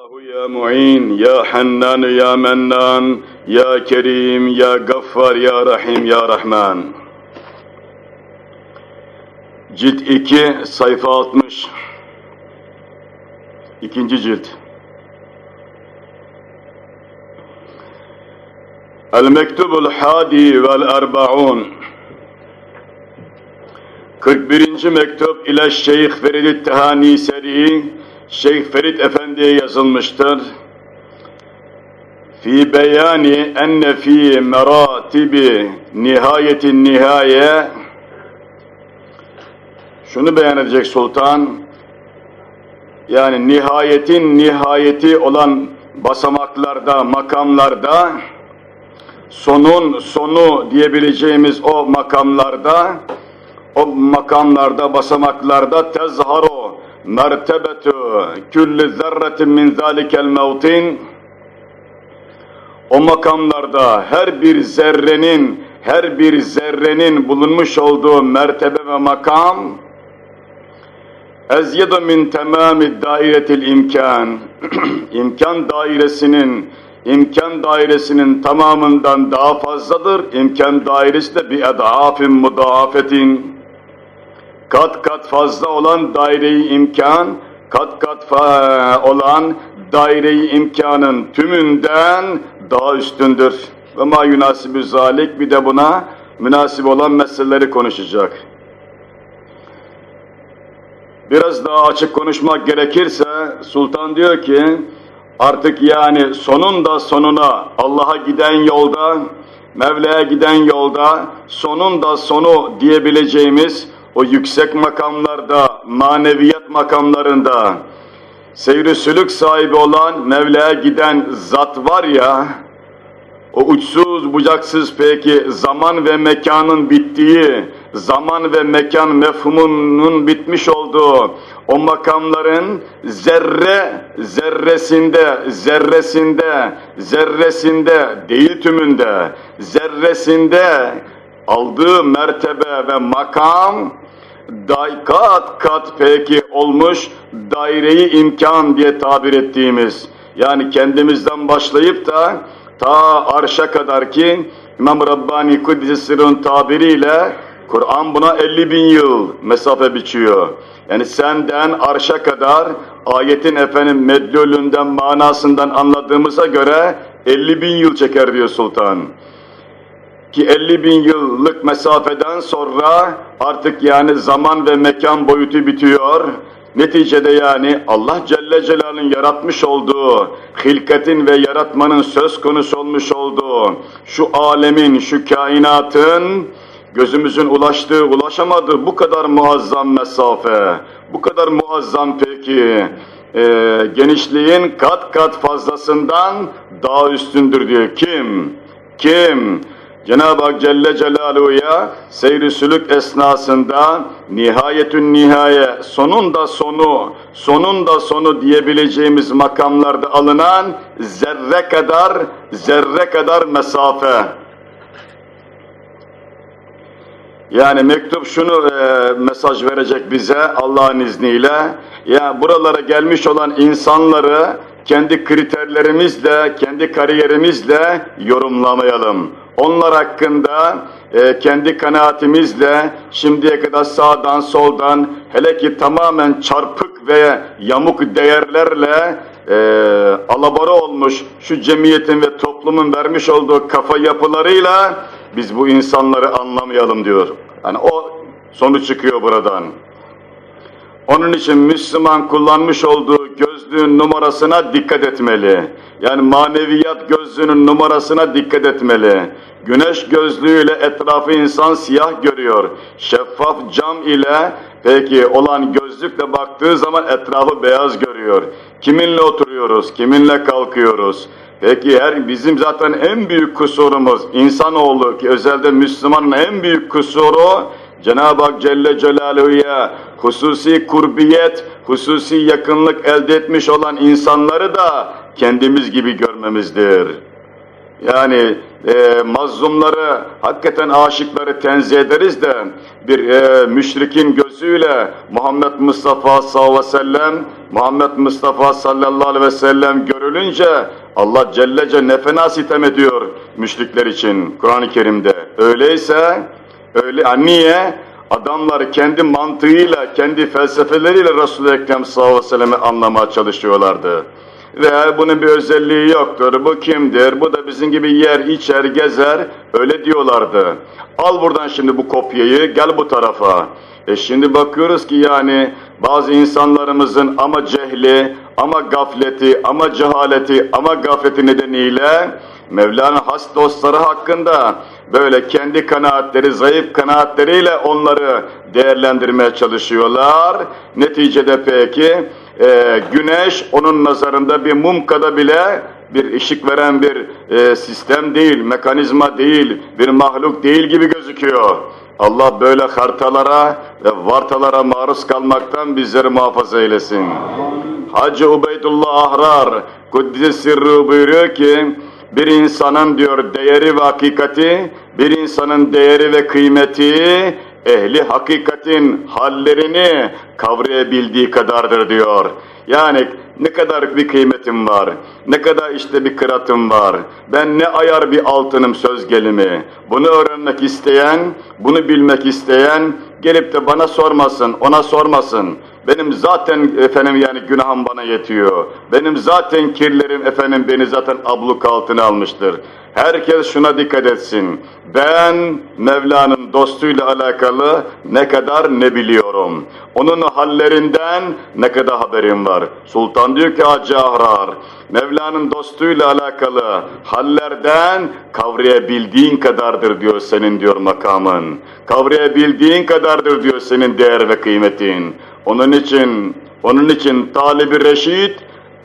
الله يا معين يا حنان يا منان يا كريم يا غفار يا رحيم يا رحمن Cilt 2 sayfa 60 İkinci cilt El mektubul hadi vel erbaun 41. mektup ile Şeyh Ferid Tehani Seri Şeyh Ferit Efendi'ye yazılmıştır. Fi beyani enne fi meratibi nihayetin nihaye şunu beyan edecek sultan yani nihayetin nihayeti olan basamaklarda, makamlarda sonun sonu diyebileceğimiz o makamlarda o makamlarda, basamaklarda tezharu mertebetu külli zerretin min zalikel mevtin. O makamlarda her bir zerrenin her bir zerrenin bulunmuş olduğu mertebe ve makam ezyedu min temami dairetil imkan imkan dairesinin imkan dairesinin tamamından daha fazladır. İmkan dairesi de bir edafin mudafetin kat kat fazla olan daireyi imkan, kat kat olan daireyi imkanın tümünden daha üstündür. Ve ma yunasibü zalik bir de buna münasip olan meseleleri konuşacak. Biraz daha açık konuşmak gerekirse Sultan diyor ki artık yani sonunda sonuna Allah'a giden yolda Mevla'ya giden yolda sonunda sonu diyebileceğimiz o yüksek makamlarda, maneviyat makamlarında seyri sülük sahibi olan Mevla'ya giden zat var ya, o uçsuz bucaksız peki zaman ve mekanın bittiği, zaman ve mekan mefhumunun bitmiş olduğu o makamların zerre zerresinde, zerresinde, zerresinde değil tümünde, zerresinde aldığı mertebe ve makam day kat kat peki olmuş daireyi imkan diye tabir ettiğimiz yani kendimizden başlayıp da ta arşa kadar ki İmam Rabbani Sırrın tabiriyle Kur'an buna 50 bin yıl mesafe biçiyor. Yani senden arşa kadar ayetin efendim medlulünden manasından anladığımıza göre 50 bin yıl çeker diyor sultan ki 50 bin yıllık mesafeden sonra artık yani zaman ve mekan boyutu bitiyor. Neticede yani Allah Celle Celal'in yaratmış olduğu, hilketin ve yaratmanın söz konusu olmuş olduğu, şu alemin, şu kainatın gözümüzün ulaştığı, ulaşamadığı bu kadar muazzam mesafe, bu kadar muazzam peki, e, genişliğin kat kat fazlasından daha üstündür diyor. Kim? Kim? Cenab-ı Hak Celle Celaluhu'ya seyri sülük esnasında nihayetün nihaye, sonunda sonu, sonunda sonu diyebileceğimiz makamlarda alınan zerre kadar, zerre kadar mesafe. Yani mektup şunu e, mesaj verecek bize Allah'ın izniyle. Ya buralara gelmiş olan insanları kendi kriterlerimizle, kendi kariyerimizle yorumlamayalım. Onlar hakkında e, kendi kanaatimizle şimdiye kadar sağdan soldan hele ki tamamen çarpık ve yamuk değerlerle e, alabora olmuş şu cemiyetin ve toplumun vermiş olduğu kafa yapılarıyla biz bu insanları anlamayalım diyor. Yani o sonuç çıkıyor buradan. Onun için Müslüman kullanmış olduğu gözlüğün numarasına dikkat etmeli. Yani maneviyat gözlüğünün numarasına dikkat etmeli. Güneş gözlüğüyle etrafı insan siyah görüyor. Şeffaf cam ile peki olan gözlükle baktığı zaman etrafı beyaz görüyor. Kiminle oturuyoruz, kiminle kalkıyoruz. Peki her bizim zaten en büyük kusurumuz insanoğlu ki özelde Müslümanın en büyük kusuru Cenab-ı Hak Celle Celaluhu'ya hususi kurbiyet, hususi yakınlık elde etmiş olan insanları da kendimiz gibi görmemizdir. Yani e, mazlumları, hakikaten aşıkları tenzih ederiz de bir e, müşrikin gözüyle Muhammed Mustafa sallallahu aleyhi ve sellem Muhammed Mustafa sallallahu aleyhi ve sellem görülünce Allah Celle Celle ne fena sitem ediyor müşrikler için Kur'an-ı Kerim'de. Öyleyse öyle ha, niye? Adamlar kendi mantığıyla, kendi felsefeleriyle Resul-i Ekrem sallallahu aleyhi ve sellem'i anlamaya çalışıyorlardı. Ve bunun bir özelliği yoktur. Bu kimdir? Bu da bizim gibi yer, içer, gezer. Öyle diyorlardı. Al buradan şimdi bu kopyayı, gel bu tarafa. E şimdi bakıyoruz ki yani bazı insanlarımızın ama cehli, ama gafleti, ama cehaleti, ama gafleti nedeniyle Mevlana has dostları hakkında böyle kendi kanaatleri, zayıf kanaatleriyle onları değerlendirmeye çalışıyorlar. Neticede peki e, güneş onun nazarında bir mum kada bile bir ışık veren bir e, sistem değil, mekanizma değil, bir mahluk değil gibi gözüküyor. Allah böyle hartalara ve vartalara maruz kalmaktan bizleri muhafaza eylesin. Hacı Ubeydullah Ahrar Kuddise Sirru buyuruyor ki bir insanın diyor değeri ve hakikati, bir insanın değeri ve kıymeti ehli hakikatin hallerini kavrayabildiği kadardır diyor. Yani ne kadar bir kıymetim var, ne kadar işte bir kıratım var, ben ne ayar bir altınım söz gelimi. Bunu öğrenmek isteyen, bunu bilmek isteyen gelip de bana sormasın, ona sormasın. Benim zaten efendim yani günahım bana yetiyor. Benim zaten kirlerim efendim beni zaten abluk altına almıştır. Herkes şuna dikkat etsin. Ben Mevla'nın dostuyla alakalı ne kadar ne biliyorum. Onun hallerinden ne kadar haberim var. Sultan diyor ki Hacı Ahrar, Mevla'nın dostuyla alakalı hallerden kavrayabildiğin kadardır diyor senin diyor makamın. Kavrayabildiğin kadardır diyor senin değer ve kıymetin. Onun için, onun için talibi reşit,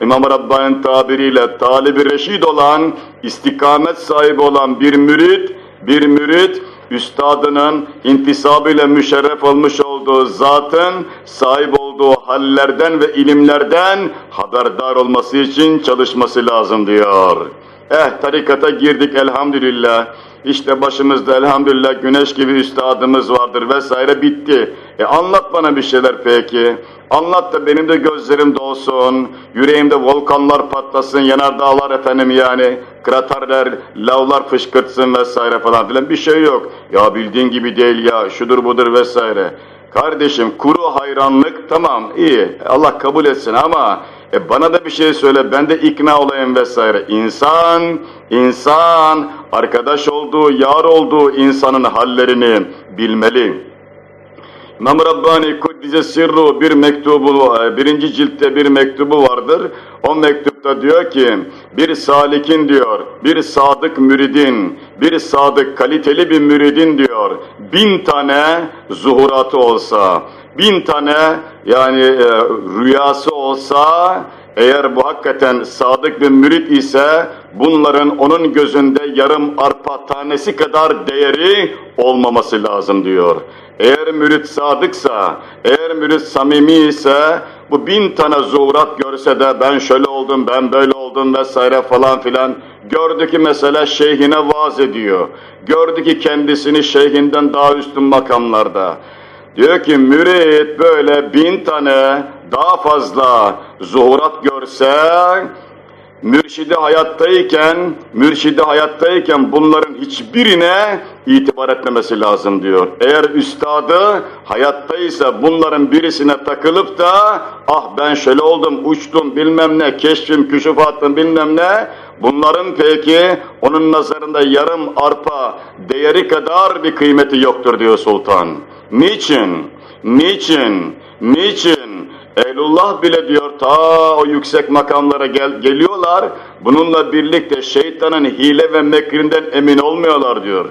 İmam Rabbani'nin tabiriyle talibi reşid olan, istikamet sahibi olan bir mürit, bir mürit, üstadının intisabıyla müşerref olmuş olduğu zatın sahip olduğu hallerden ve ilimlerden haberdar olması için çalışması lazım diyor. Eh tarikata girdik elhamdülillah. İşte başımızda elhamdülillah güneş gibi üstadımız vardır vesaire bitti. E anlat bana bir şeyler peki. Anlat da benim de gözlerim dolsun, yüreğimde volkanlar patlasın, yanardağlar efendim yani, kraterler, lavlar fışkırtsın vesaire falan filan bir şey yok. Ya bildiğin gibi değil ya, şudur budur vesaire. Kardeşim kuru hayranlık tamam iyi, Allah kabul etsin ama e bana da bir şey söyle, ben de ikna olayım vesaire. İnsan, insan, arkadaş olduğu, yar olduğu insanın hallerini bilmeli. İmam Rabbani Kuddise Sirru bir mektubu, birinci ciltte bir mektubu vardır. O mektupta diyor ki, bir salikin diyor, bir sadık müridin, bir sadık kaliteli bir müridin diyor, bin tane zuhuratı olsa, bin tane yani e, rüyası olsa, eğer bu hakikaten sadık bir mürit ise bunların onun gözünde yarım arpa tanesi kadar değeri olmaması lazım diyor. Eğer mürit sadıksa, eğer mürit samimi ise bu bin tane zuhurat görse de ben şöyle oldum, ben böyle oldum vesaire falan filan gördü ki mesela şeyhine vaaz ediyor. Gördü ki kendisini şeyhinden daha üstün makamlarda. Diyor ki mürit böyle bin tane daha fazla zuhurat görse mürşidi hayattayken, mürşidi hayattayken bunların hiçbirine itibar etmemesi lazım diyor. Eğer üstadı hayattaysa bunların birisine takılıp da ah ben şöyle oldum, uçtum bilmem ne, keşfim, küşufatım bilmem ne bunların peki onun nazarında yarım arpa değeri kadar bir kıymeti yoktur diyor sultan. Niçin? Niçin? Niçin? Ehlullah bile diyor ta o yüksek makamlara gel geliyorlar. Bununla birlikte şeytanın hile ve mekrinden emin olmuyorlar diyor.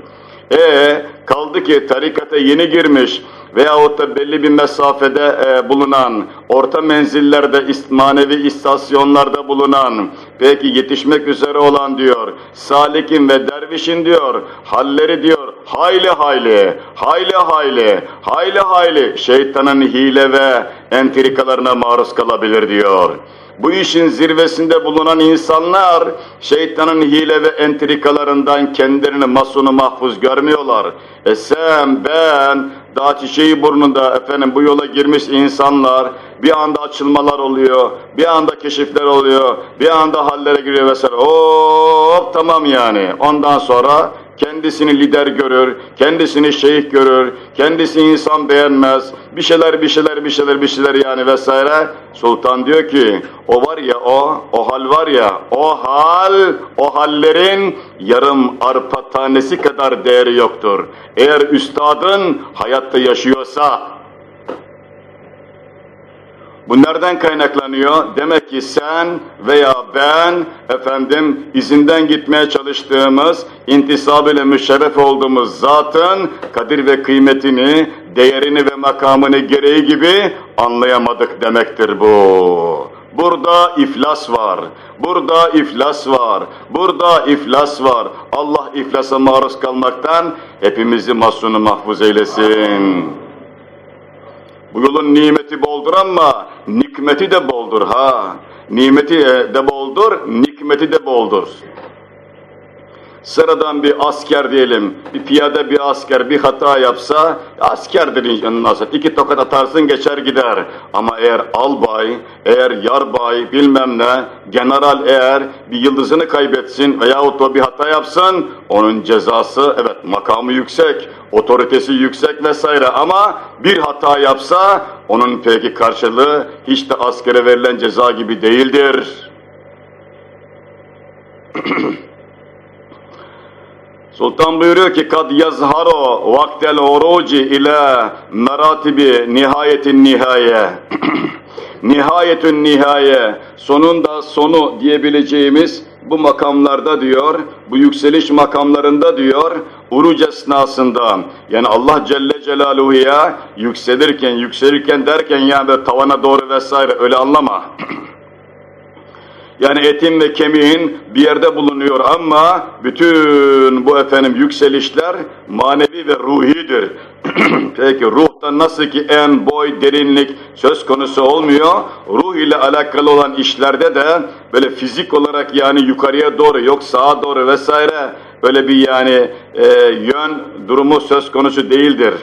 E kaldı ki tarikata yeni girmiş veyahut da belli bir mesafede e, bulunan, orta menzillerde, ist, manevi istasyonlarda bulunan, peki yetişmek üzere olan diyor, salikin ve dervişin diyor, halleri diyor, hayli hayli, hayli hayli, hayli hayli şeytanın hile ve entrikalarına maruz kalabilir diyor. Bu işin zirvesinde bulunan insanlar şeytanın hile ve entrikalarından kendilerini masunu mahfuz görmüyorlar. E sen, ben, daha çiçeği burnunda efendim bu yola girmiş insanlar bir anda açılmalar oluyor, bir anda keşifler oluyor, bir anda hallere giriyor vesaire. Hop tamam yani. Ondan sonra kendisini lider görür, kendisini şeyh görür, kendisi insan beğenmez, bir şeyler bir şeyler bir şeyler bir şeyler yani vesaire. Sultan diyor ki o var ya o, o hal var ya o hal, o hallerin yarım arpa tanesi kadar değeri yoktur. Eğer üstadın hayatta yaşıyorsa bu nereden kaynaklanıyor? Demek ki sen veya ben efendim izinden gitmeye çalıştığımız, intisab ile müşerref olduğumuz zatın kadir ve kıymetini, değerini ve makamını gereği gibi anlayamadık demektir bu. Burada iflas var. Burada iflas var. Burada iflas var. Allah iflasa maruz kalmaktan hepimizi masunu mahfuz eylesin. Bu yolun nimeti boldur ama nikmeti de boldur ha. Nimeti de boldur, nikmeti de boldur. Sıradan bir asker diyelim, bir piyade bir asker bir hata yapsa, askerdir inşallah. İki tokat atarsın geçer gider. Ama eğer albay, eğer yarbay, bilmem ne, general eğer bir yıldızını kaybetsin veyahut da bir hata yapsın, onun cezası, evet makamı yüksek, otoritesi yüksek vesaire ama bir hata yapsa, onun peki karşılığı hiç de askere verilen ceza gibi değildir. Sultan buyuruyor ki kad yazharo vaktel oruci ile meratibi nihayetin nihaye. Nihayetün nihaye sonunda sonu diyebileceğimiz bu makamlarda diyor, bu yükseliş makamlarında diyor, uruc esnasında yani Allah Celle Celaluhu'ya yükselirken, yükselirken derken yani böyle tavana doğru vesaire öyle anlama. Yani etin ve kemiğin bir yerde bulunuyor ama bütün bu efendim yükselişler manevi ve ruhidir. Peki ruhta nasıl ki en boy derinlik söz konusu olmuyor, ruh ile alakalı olan işlerde de böyle fizik olarak yani yukarıya doğru yok sağa doğru vesaire böyle bir yani e, yön durumu söz konusu değildir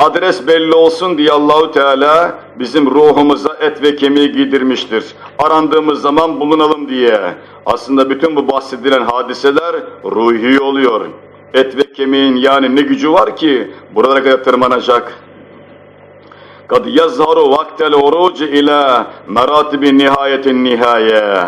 adres belli olsun diye Allahu Teala bizim ruhumuza et ve kemiği giydirmiştir. Arandığımız zaman bulunalım diye. Aslında bütün bu bahsedilen hadiseler ruhi oluyor. Et ve kemiğin yani ne gücü var ki buralara kadar tırmanacak. Kad yazharu vaktel orucu ila meratibi nihayetin nihaye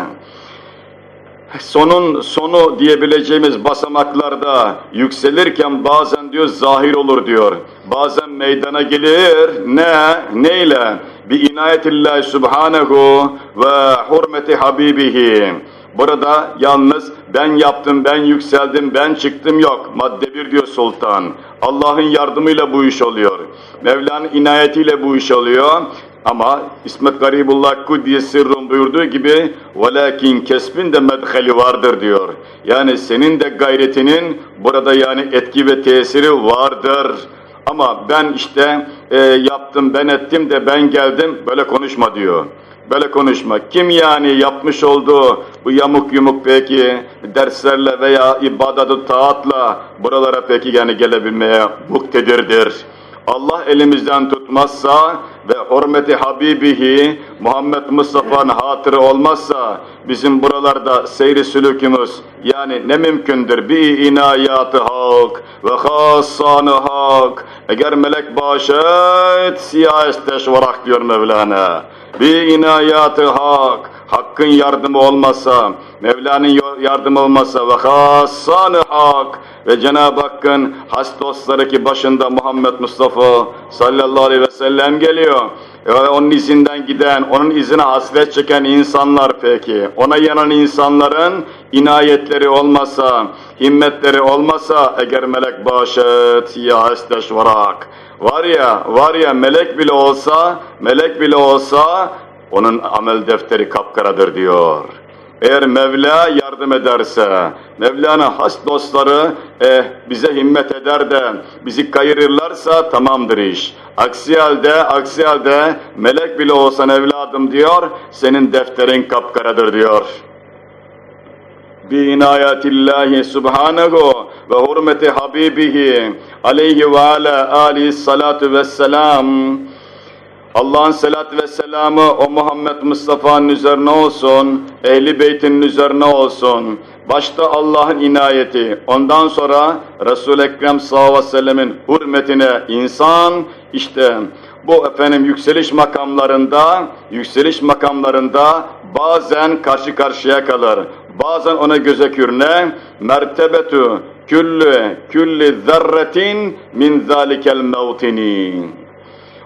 sonun sonu diyebileceğimiz basamaklarda yükselirken bazen diyor zahir olur diyor. Bazen meydana gelir ne neyle? Bi inayetillahi subhanehu ve hurmeti habibihi. Burada yalnız ben yaptım, ben yükseldim, ben çıktım yok. Madde bir diyor sultan. Allah'ın yardımıyla bu iş oluyor. Mevla'nın inayetiyle bu iş oluyor. Ama İsmet Garibullah Kudüs'e sırrın buyurduğu gibi velakin kesbin de medhali vardır diyor. Yani senin de gayretinin burada yani etki ve tesiri vardır. Ama ben işte e, yaptım, ben ettim de ben geldim böyle konuşma diyor. Böyle konuşma. Kim yani yapmış olduğu bu yamuk yumuk peki derslerle veya ibadet taatla buralara peki yani gelebilmeye muktedirdir. Allah elimizden tutmazsa ve hürmeti Habibihi Muhammed Mustafa'nın hatırı olmazsa bizim buralarda seyri sülükümüz yani ne mümkündür? Bir inayatı hak ve hassanı hak. Eğer melek başet siyah esteşvarak diyor Mevlana. Bir inayatı hak Hakkın yardımı olmasa, Mevla'nın yardımı olmasa ve hassanı hak ve Cenab-ı Hakk'ın has dostları ki başında Muhammed Mustafa sallallahu aleyhi ve sellem geliyor. Ve onun izinden giden, onun izine hasret çeken insanlar peki, ona yanan insanların inayetleri olmasa, himmetleri olmasa, eğer melek başet ya esteşvarak, var ya, var ya melek bile olsa, melek bile olsa, onun amel defteri kapkaradır diyor. Eğer Mevla yardım ederse, Mevla'nın has dostları eh, bize himmet eder de bizi kayırırlarsa tamamdır iş. Aksi halde, aksi halde melek bile olsan evladım diyor, senin defterin kapkaradır diyor. Bi subhanahu ve hurmeti habibihi aleyhi ve ala alihi salatu vesselam. Allah'ın selat ve selamı o Muhammed Mustafa'nın üzerine olsun, ehli beytinin üzerine olsun. Başta Allah'ın inayeti, ondan sonra Resul-i Ekrem sallallahu aleyhi ve sellemin hürmetine insan, işte bu efendim yükseliş makamlarında, yükseliş makamlarında bazen karşı karşıya kalır. Bazen ona göze kürne, mertebetu küllü külli zerretin min zalikel mevtini.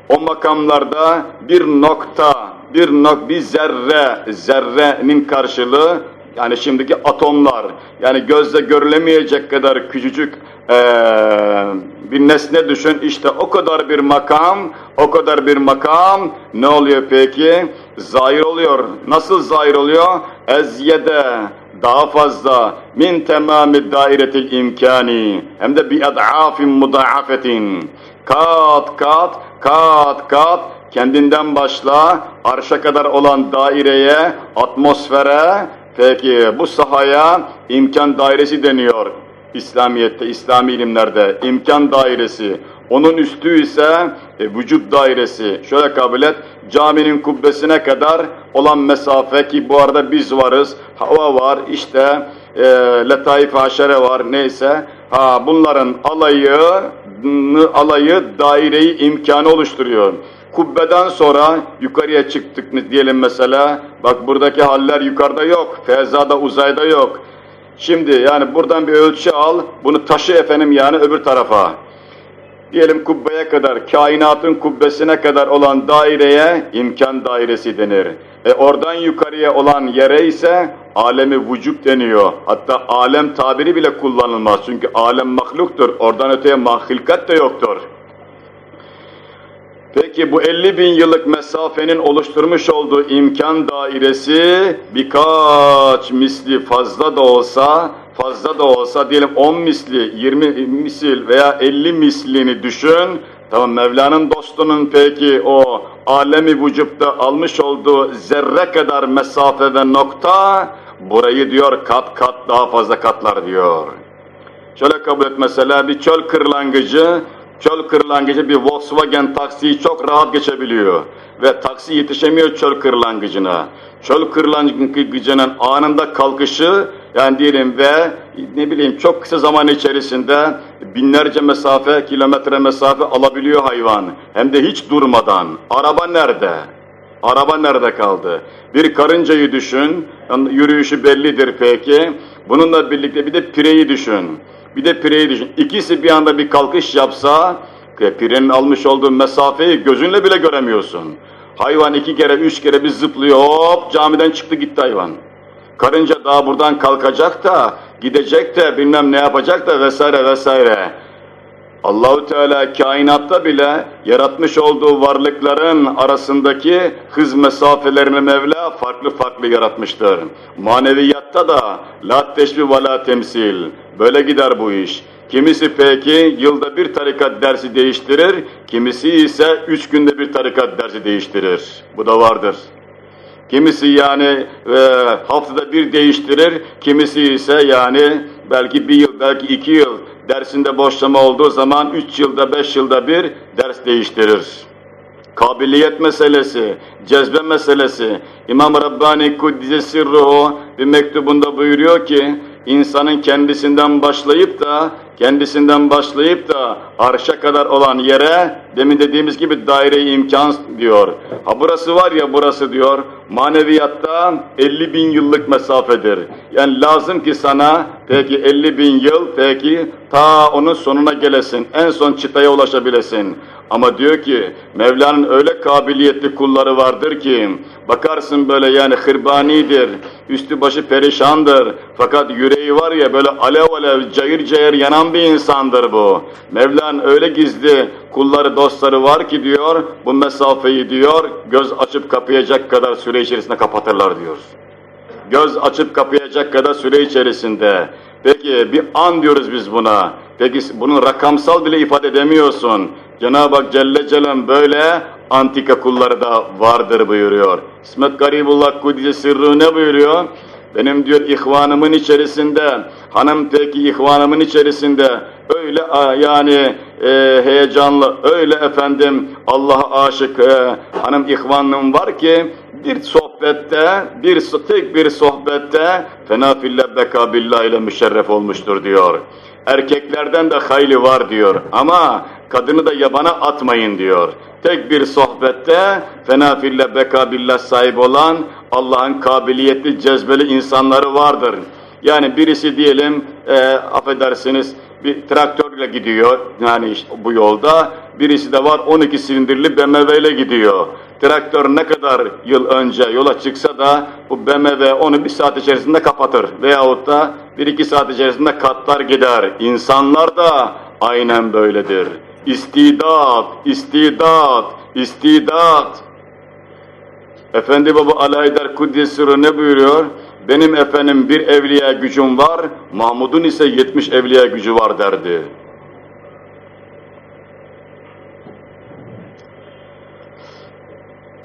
O makamlarda bir nokta, bir nok, bir zerre, zerrenin karşılığı yani şimdiki atomlar, yani gözle görülemeyecek kadar küçücük ee, bir nesne düşün, işte o kadar bir makam, o kadar bir makam ne oluyor peki? Zahir oluyor. Nasıl zahir oluyor? Ezyede, daha fazla min temami dairetil imkani hem de bi ad'afin mudaafetin kat kat kat kat kendinden başla arşa kadar olan daireye atmosfere peki bu sahaya imkan dairesi deniyor İslamiyet'te, İslami ilimlerde imkan dairesi. Onun üstü ise e, vücut dairesi. Şöyle kabul et, caminin kubbesine kadar olan mesafe ki bu arada biz varız, hava var, işte e, letaif haşere var neyse. Ha, bunların alayı, alayı daireyi imkanı oluşturuyor. Kubbeden sonra yukarıya çıktık diyelim mesela. Bak buradaki haller yukarıda yok, fezada uzayda yok. Şimdi yani buradan bir ölçü al, bunu taşı efendim yani öbür tarafa. Diyelim kubbeye kadar, kainatın kubbesine kadar olan daireye imkan dairesi denir. E oradan yukarıya olan yere ise alemi vücut deniyor. Hatta alem tabiri bile kullanılmaz. Çünkü alem mahluktur. Oradan öteye mahilkat de yoktur. Peki bu 50 bin yıllık mesafenin oluşturmuş olduğu imkan dairesi birkaç misli fazla da olsa, fazla da olsa diyelim 10 misli, 20 misil veya 50 mislini düşün. Tamam Mevla'nın dostunun peki o alemi vücutta almış olduğu zerre kadar mesafe ve nokta burayı diyor kat kat daha fazla katlar diyor. Şöyle kabul et mesela bir çöl kırlangıcı Çöl kırlangıcı bir Volkswagen taksiyi çok rahat geçebiliyor. Ve taksi yetişemiyor çöl kırlangıcına. Çöl kırlangıcının anında kalkışı yani diyelim ve ne bileyim çok kısa zaman içerisinde binlerce mesafe, kilometre mesafe alabiliyor hayvan. Hem de hiç durmadan. Araba nerede? Araba nerede kaldı? Bir karıncayı düşün, yürüyüşü bellidir peki. Bununla birlikte bir de pireyi düşün. Bir de pireyi düşün. İkisi bir anda bir kalkış yapsa, pirenin almış olduğu mesafeyi gözünle bile göremiyorsun. Hayvan iki kere, üç kere bir zıplıyor, hop camiden çıktı gitti hayvan. Karınca daha buradan kalkacak da, gidecek de, bilmem ne yapacak da vesaire vesaire. Allahu Teala kainatta bile yaratmış olduğu varlıkların arasındaki hız mesafelerini Mevla farklı farklı yaratmıştır. Maneviyatta da la teşbih ve la temsil. Böyle gider bu iş. Kimisi peki yılda bir tarikat dersi değiştirir, kimisi ise üç günde bir tarikat dersi değiştirir. Bu da vardır. Kimisi yani e, haftada bir değiştirir, kimisi ise yani belki bir yıl, belki iki yıl dersinde boşlama olduğu zaman üç yılda, beş yılda bir ders değiştirir. Kabiliyet meselesi, cezbe meselesi. İmam Rabbani Kuddise Sirruhu bir mektubunda buyuruyor ki, insanın kendisinden başlayıp da kendisinden başlayıp da arşa kadar olan yere demin dediğimiz gibi daire imkan diyor. Ha burası var ya burası diyor maneviyatta 50 bin yıllık mesafedir. Yani lazım ki sana peki 50 bin yıl peki ta onun sonuna gelesin. En son çıtaya ulaşabilesin. Ama diyor ki Mevla'nın öyle kabiliyetli kulları vardır ki bakarsın böyle yani hırbanidir, üstü başı perişandır. Fakat yüreği var ya böyle alev alev cayır cayır yanan bir insandır bu. Mevla'nın öyle gizli kulları dostları var ki diyor bu mesafeyi diyor göz açıp kapayacak kadar süre içerisinde kapatırlar diyor. Göz açıp kapayacak kadar süre içerisinde Peki bir an diyoruz biz buna. Peki bunun rakamsal bile ifade edemiyorsun. Cenab-ı Hak Celle Celem böyle antika kulları da vardır buyuruyor. İsmet Garibullah Kudüs'e sırrı ne buyuruyor? Benim diyor ihvanımın içerisinde, hanım peki ihvanımın içerisinde öyle yani e, heyecanlı, öyle efendim Allah'a aşık e, hanım ihvanım var ki bir sohbette, bir tek bir sohbette fena fille beka billah ile müşerref olmuştur diyor. Erkeklerden de hayli var diyor ama kadını da yabana atmayın diyor. Tek bir sohbette fena fille beka billah sahip olan Allah'ın kabiliyetli, cezbeli insanları vardır. Yani birisi diyelim, e, affedersiniz, bir traktörle gidiyor yani işte bu yolda. Birisi de var 12 silindirli BMW ile gidiyor. Traktör ne kadar yıl önce yola çıksa da bu BMW onu bir saat içerisinde kapatır. Veyahut da bir iki saat içerisinde katlar gider. İnsanlar da aynen böyledir. İstidat, istidat, istidat. Efendi Baba Alaydar Kuddisir'i ne buyuruyor? Benim efendim bir evliya gücüm var, Mahmud'un ise 70 evliya gücü var derdi.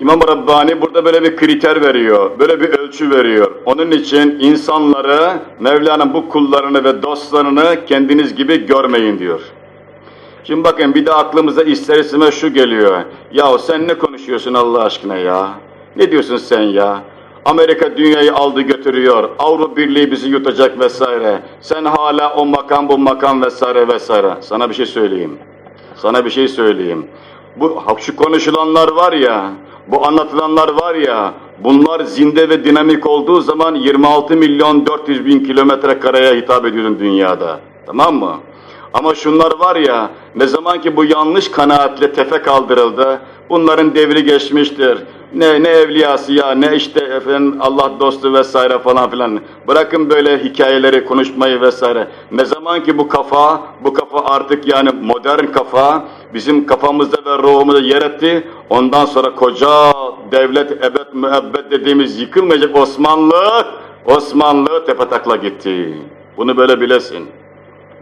İmam Rabbani burada böyle bir kriter veriyor, böyle bir ölçü veriyor. Onun için insanları, Mevla'nın bu kullarını ve dostlarını kendiniz gibi görmeyin diyor. Şimdi bakın bir de aklımıza ister şu geliyor. Yahu sen ne konuşuyorsun Allah aşkına ya? Ne diyorsun sen ya? Amerika dünyayı aldı götürüyor, Avrupa Birliği bizi yutacak vesaire. Sen hala o makam bu makam vesaire vesaire. Sana bir şey söyleyeyim. Sana bir şey söyleyeyim. Bu şu konuşulanlar var ya, bu anlatılanlar var ya, bunlar zinde ve dinamik olduğu zaman 26 milyon 400 bin kilometre kareye hitap ediyorum dünyada. Tamam mı? Ama şunlar var ya, ne zaman ki bu yanlış kanaatle tefe kaldırıldı, bunların devri geçmiştir. Ne ne evliyası ya, ne işte efendim Allah dostu vesaire falan filan. Bırakın böyle hikayeleri konuşmayı vesaire. Ne zaman ki bu kafa, bu kafa artık yani modern kafa bizim kafamızda ve ruhumuzda yer etti. Ondan sonra koca devlet ebed müebbet dediğimiz yıkılmayacak Osmanlı, Osmanlı tepetakla gitti. Bunu böyle bilesin.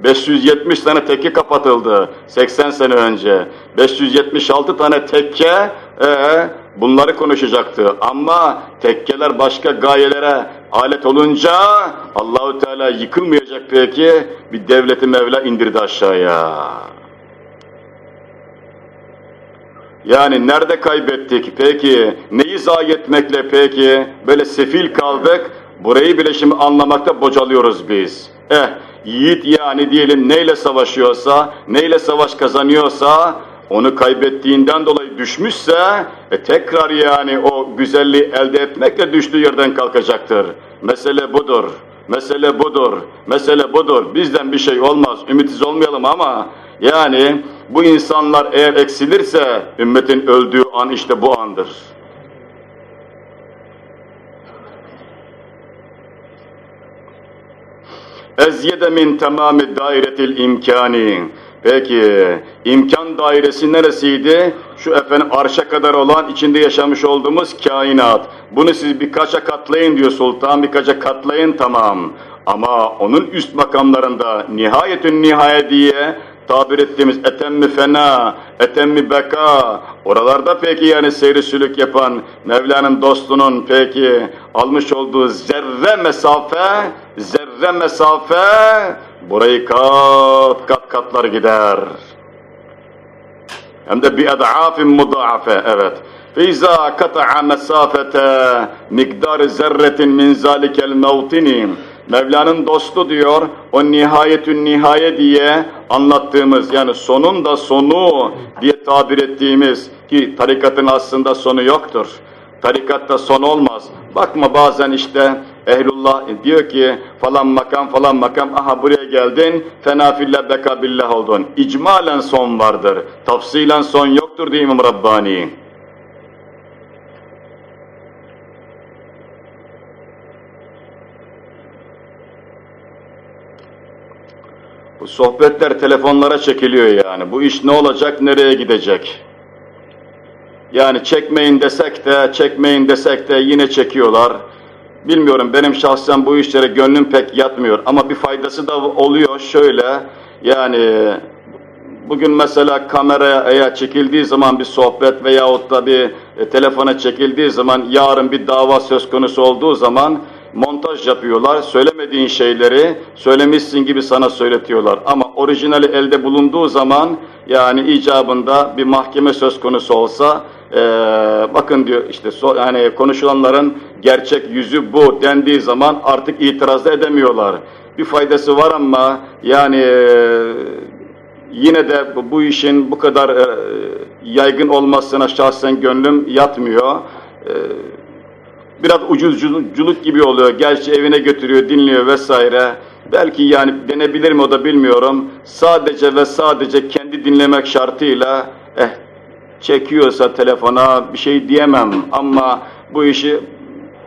570 tane tekke kapatıldı 80 sene önce. 576 tane tekke ee, bunları konuşacaktı. Ama tekkeler başka gayelere alet olunca Allahu Teala yıkılmayacak peki bir devleti Mevla indirdi aşağıya. Yani nerede kaybettik peki? Neyi zayi etmekle peki? Böyle sefil kaldık. Burayı bile şimdi anlamakta bocalıyoruz biz. Eh yiğit yani diyelim neyle savaşıyorsa, neyle savaş kazanıyorsa, onu kaybettiğinden dolayı düşmüşse, e tekrar yani o güzelliği elde etmekle düştüğü yerden kalkacaktır. Mesele budur. Mesele budur. Mesele budur. Bizden bir şey olmaz. Ümitsiz olmayalım ama yani bu insanlar eğer eksilirse ümmetin öldüğü an işte bu andır. Ezyede min tamami dairetil imkani. Peki, imkan dairesi neresiydi? Şu efendim arşa kadar olan içinde yaşamış olduğumuz kainat. Bunu siz birkaça katlayın diyor sultan, birkaça katlayın tamam. Ama onun üst makamlarında nihayetün nihaye diye tabir ettiğimiz etemmi fena, etemmi beka, oralarda peki yani seyri sülük yapan Mevla'nın dostunun peki almış olduğu zerre mesafe, zerre mesafe burayı kat kat katlar gider. Hem de bi ed'afin mudaafe, evet. فإذا kata'a mesafete miktar zerretin min zalikel mevtini Mevla'nın dostu diyor, o nihayetün nihaye diye anlattığımız, yani sonun da sonu diye tabir ettiğimiz ki tarikatın aslında sonu yoktur. Tarikatta son olmaz. Bakma bazen işte ehlullah diyor ki falan makam falan makam aha buraya geldin fena fillah beka billah oldun. İcmalen son vardır. Tafsilen son yoktur diye İmam Rabbani. Bu sohbetler telefonlara çekiliyor yani. Bu iş ne olacak, nereye gidecek? Yani çekmeyin desek de, çekmeyin desek de yine çekiyorlar. Bilmiyorum benim şahsen bu işlere gönlüm pek yatmıyor ama bir faydası da oluyor şöyle yani bugün mesela kameraya çekildiği zaman bir sohbet veyahut da bir e, telefona çekildiği zaman yarın bir dava söz konusu olduğu zaman montaj yapıyorlar. Söylemediğin şeyleri söylemişsin gibi sana söyletiyorlar. Ama orijinali elde bulunduğu zaman yani icabında bir mahkeme söz konusu olsa ee, bakın diyor işte so, yani konuşulanların gerçek yüzü bu dendiği zaman artık itiraz edemiyorlar. Bir faydası var ama yani e, yine de bu işin bu kadar e, yaygın olmasına şahsen gönlüm yatmıyor. E, biraz ucuzculuk gibi oluyor. Gerçi evine götürüyor, dinliyor vesaire. Belki yani denebilir mi o da bilmiyorum. Sadece ve sadece kendi dinlemek şartıyla eh çekiyorsa telefona bir şey diyemem ama bu işi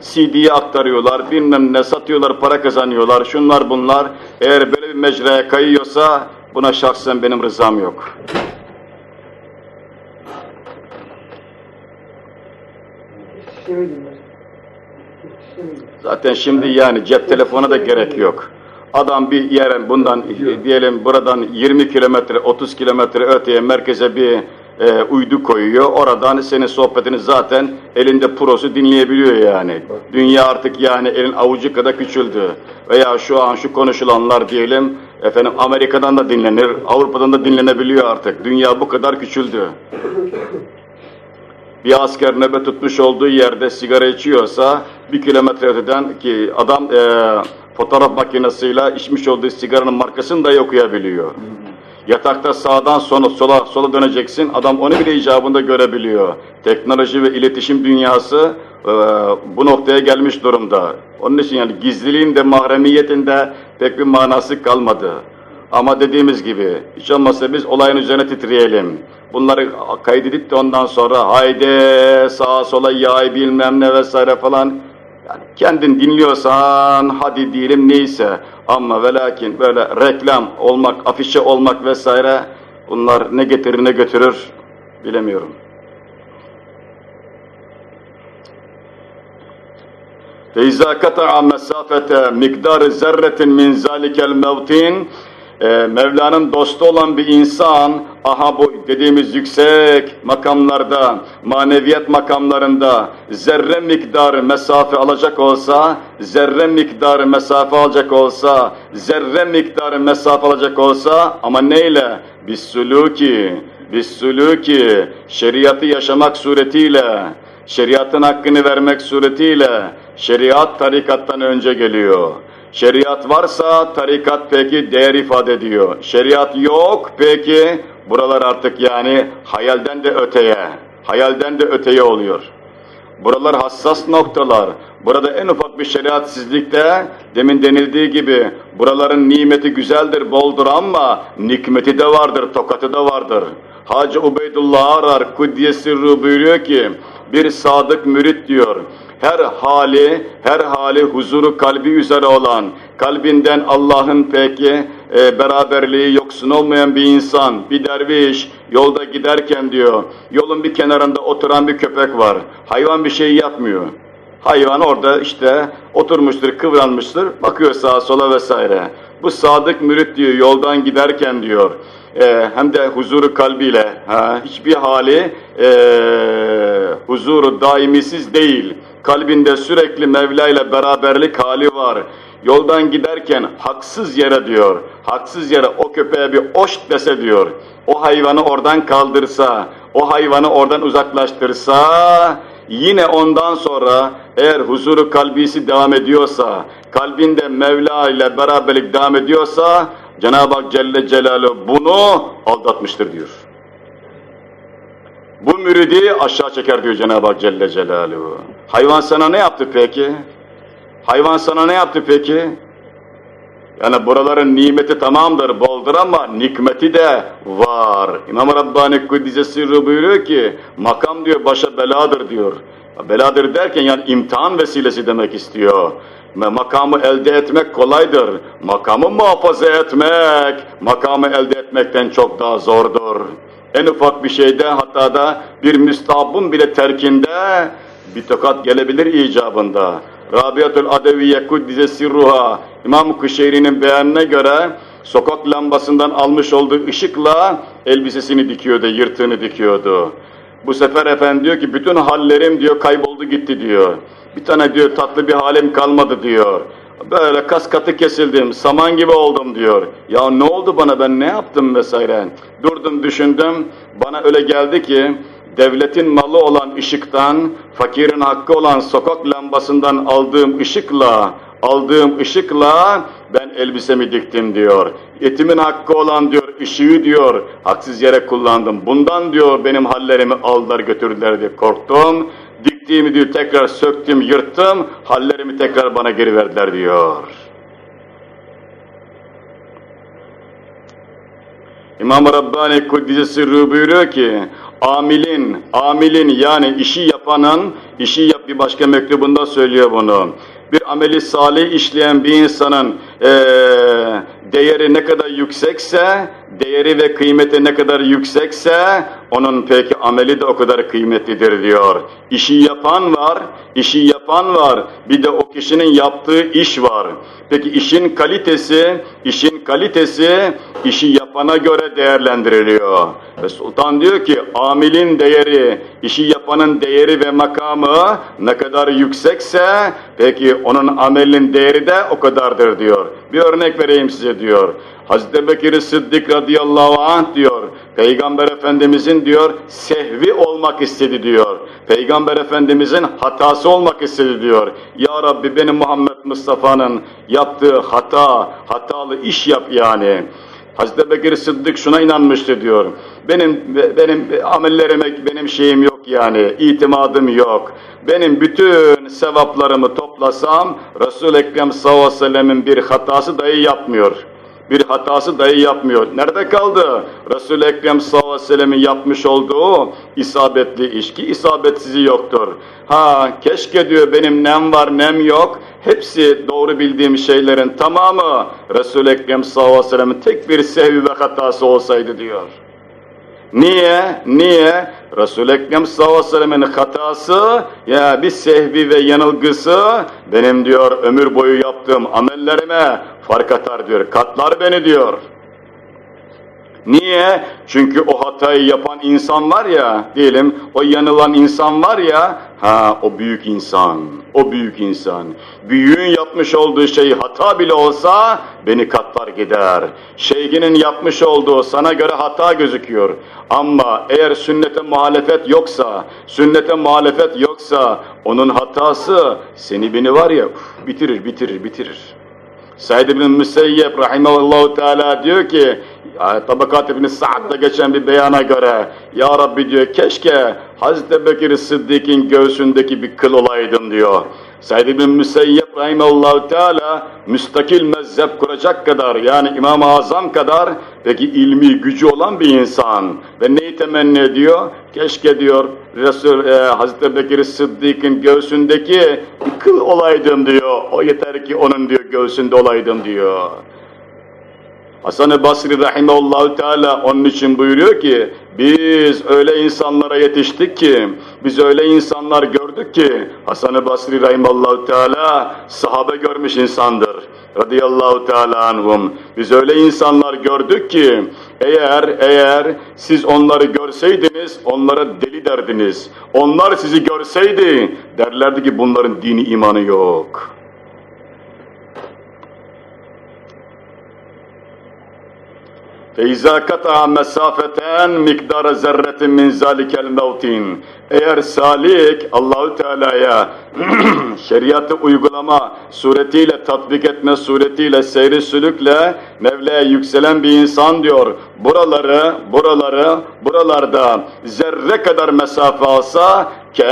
CD'ye aktarıyorlar, bilmem ne satıyorlar, para kazanıyorlar, şunlar bunlar. Eğer böyle bir mecraya kayıyorsa buna şahsen benim rızam yok. Zaten şimdi yani cep telefona da gerek yok. Adam bir yere bundan diyelim buradan 20 kilometre 30 kilometre öteye merkeze bir e, uydu koyuyor. Oradan senin sohbetini zaten elinde prosu dinleyebiliyor yani. Dünya artık yani elin avucu kadar küçüldü. Veya şu an şu konuşulanlar diyelim efendim Amerika'dan da dinlenir, Avrupa'dan da dinlenebiliyor artık. Dünya bu kadar küçüldü. Bir asker nöbet tutmuş olduğu yerde sigara içiyorsa bir kilometre öteden ki adam e, fotoğraf makinesiyle içmiş olduğu sigaranın markasını da okuyabiliyor. Yatakta sağdan sola, sola, sola döneceksin. Adam onu bile icabında görebiliyor. Teknoloji ve iletişim dünyası e, bu noktaya gelmiş durumda. Onun için yani gizliliğin de mahremiyetin de pek bir manası kalmadı. Ama dediğimiz gibi hiç olmazsa biz olayın üzerine titreyelim Bunları kaydedip de ondan sonra haydi sağa sola yay bilmem ne vesaire falan yani kendin dinliyorsan hadi diyelim neyse ama ve lakin böyle reklam olmak, afişe olmak vesaire bunlar ne getirir ne götürür bilemiyorum. فَاِذَا كَتَعَ مَسَافَةَ مِقْدَارِ زَرَّةٍ مِنْ ذَٰلِكَ الْمَوْتِينَ e, Mevla'nın dostu olan bir insan, aha bu dediğimiz yüksek makamlarda, maneviyat makamlarında zerre miktarı mesafe alacak olsa, zerre miktarı mesafe alacak olsa, zerre miktarı mesafe alacak olsa ama neyle? Bis suluki, bis suluki, şeriatı yaşamak suretiyle, şeriatın hakkını vermek suretiyle, şeriat tarikattan önce geliyor. Şeriat varsa tarikat peki değer ifade ediyor. Şeriat yok peki buralar artık yani hayalden de öteye, hayalden de öteye oluyor. Buralar hassas noktalar. Burada en ufak bir şeriatsizlikte demin denildiği gibi buraların nimeti güzeldir, boldur ama nikmeti de vardır, tokatı da vardır. Hacı Ubeydullah Arar Kuddiye Sirru buyuruyor ki bir sadık mürit diyor her hali, her hali huzuru kalbi üzere olan, kalbinden Allah'ın peki e, beraberliği yoksun olmayan bir insan, bir derviş yolda giderken diyor, yolun bir kenarında oturan bir köpek var. Hayvan bir şey yapmıyor. Hayvan orada işte oturmuştur, kıvranmıştır, bakıyor sağa sola vesaire. Bu sadık mürit diyor, yoldan giderken diyor, e, hem de huzuru kalbiyle, ha, hiçbir hali e, huzuru daimisiz değil. Kalbinde sürekli Mevla ile beraberlik hali var. Yoldan giderken haksız yere diyor, haksız yere o köpeğe bir oş dese diyor, o hayvanı oradan kaldırsa, o hayvanı oradan uzaklaştırsa, yine ondan sonra eğer huzuru kalbisi devam ediyorsa, kalbinde Mevla ile beraberlik devam ediyorsa, Cenab-ı Hak Celle Celaluhu bunu aldatmıştır diyor. Bu müridi aşağı çeker diyor Cenab-ı Hak Celle Celaluhu. Hayvan sana ne yaptı peki? Hayvan sana ne yaptı peki? Yani buraların nimeti tamamdır, boldur ama nikmeti de var. İmam Rabbani Kuddise Sirru buyuruyor ki, makam diyor başa beladır diyor. Beladır derken yani imtihan vesilesi demek istiyor. Makamı elde etmek kolaydır. Makamı muhafaza etmek, makamı elde etmekten çok daha zordur. En ufak bir şeyde hatta da bir müstahabın bile terkinde bir tokat gelebilir icabında. Rabiatul Adeviye Kuddise Sirruha İmam Kuşeyri'nin beyanına göre sokak lambasından almış olduğu ışıkla elbisesini dikiyordu, yırtığını dikiyordu. Bu sefer efendim diyor ki bütün hallerim diyor kayboldu gitti diyor. Bir tane diyor tatlı bir halim kalmadı diyor. Böyle kas katı kesildim, saman gibi oldum diyor. Ya ne oldu bana ben ne yaptım vesaire. Durdum düşündüm, bana öyle geldi ki devletin malı olan ışıktan, fakirin hakkı olan sokak lambasından aldığım ışıkla, aldığım ışıkla ben elbisemi diktim diyor. Yetimin hakkı olan diyor ışığı diyor haksız yere kullandım. Bundan diyor benim hallerimi aldılar götürdüler diye korktum. Diktiğimi diyor tekrar söktüm, yırttım, hallerimi tekrar bana geri verdiler diyor. İmam-ı Rabbani Kuddise Sırrı buyuruyor ki, amilin, amilin yani işi yapanın, işi yap bir başka mektubunda söylüyor bunu. Bir ameli salih işleyen bir insanın ee, değeri ne kadar yüksekse, değeri ve kıymeti ne kadar yüksekse, onun peki ameli de o kadar kıymetlidir diyor. İşi yapan var, işi yapan var, bir de o kişinin yaptığı iş var. Peki işin kalitesi, işin kalitesi işi yapana göre değerlendiriliyor. Ve sultan diyor ki amilin değeri, işi yapanın değeri ve makamı ne kadar yüksekse peki onun amelin değeri de o kadardır diyor. Bir örnek vereyim size diyor. Hazreti Bekir Sıddık radıyallahu anh diyor, Peygamber Efendimizin diyor, sehvi olmak istedi diyor. Peygamber Efendimizin hatası olmak istedi diyor. Ya Rabbi benim Muhammed Mustafa'nın yaptığı hata, hatalı iş yap yani. Hazreti Bekir Sıddık şuna inanmıştı diyor. Benim benim amellerime benim şeyim yok yani, itimadım yok. Benim bütün sevaplarımı toplasam Resul-i Ekrem sallallahu aleyhi ve sellemin bir hatası dahi yapmıyor bir hatası dahi yapmıyor. Nerede kaldı? Resul-i Ekrem sallallahu aleyhi ve sellemin yapmış olduğu isabetli iş ki isabetsizi yoktur. Ha keşke diyor benim nem var nem yok. Hepsi doğru bildiğim şeylerin tamamı Resul-i Ekrem sallallahu aleyhi ve sellemin tek bir sehvi ve hatası olsaydı diyor. Niye? Niye? Resul-i Ekrem sallallahu hatası ya bir sehvi ve yanılgısı benim diyor ömür boyu yaptığım amellerime fark atar diyor. Katlar beni diyor. Niye? Çünkü o hatayı yapan insan var ya, diyelim o yanılan insan var ya, ha o büyük insan, o büyük insan. Büyüğün yapmış olduğu şey hata bile olsa beni katlar gider. Şeyhinin yapmış olduğu sana göre hata gözüküyor. Ama eğer sünnete muhalefet yoksa, sünnete muhalefet yoksa onun hatası seni beni var ya bitirir, bitirir, bitirir. Said ibn Müseyyep rahimallahu teala diyor ki Tabakat ibn Sa'd'da geçen bir beyana göre Ya Rabbi diyor keşke Hazreti Bekir Sıddık'ın göğsündeki bir kıl olaydım diyor. Said ibn Rahimallahu teala müstakil mezhep kuracak kadar yani İmam-ı Azam kadar peki ilmi gücü olan bir insan ve neyi temenni ediyor? Keşke diyor Resul e, Hazreti Bekir Sıddık'ın göğsündeki kıl olaydım diyor. O yeter ki onun diyor göğsünde olaydım diyor. Hasan-ı Basri Rahimeullahu Teala onun için buyuruyor ki biz öyle insanlara yetiştik ki biz öyle insanlar gördük ki Hasan-ı Basri Rahimeullahu Teala sahabe görmüş insandır radıyallahu teala anhum. Biz öyle insanlar gördük ki eğer eğer siz onları görseydiniz onlara deli derdiniz. Onlar sizi görseydi derlerdi ki bunların dini imanı yok. فَاِذَا قَطَعَ مَسَافَةً مِقْدَارَ زَرَّةٍ مِنْ ذَٰلِكَ الْمَوْتِينَ Eğer salik Allahu Teala'ya şeriatı uygulama suretiyle, tatbik etme suretiyle, seyri sülükle Mevla'ya yükselen bir insan diyor, buraları, buraları, buralarda zerre kadar mesafe alsa, ki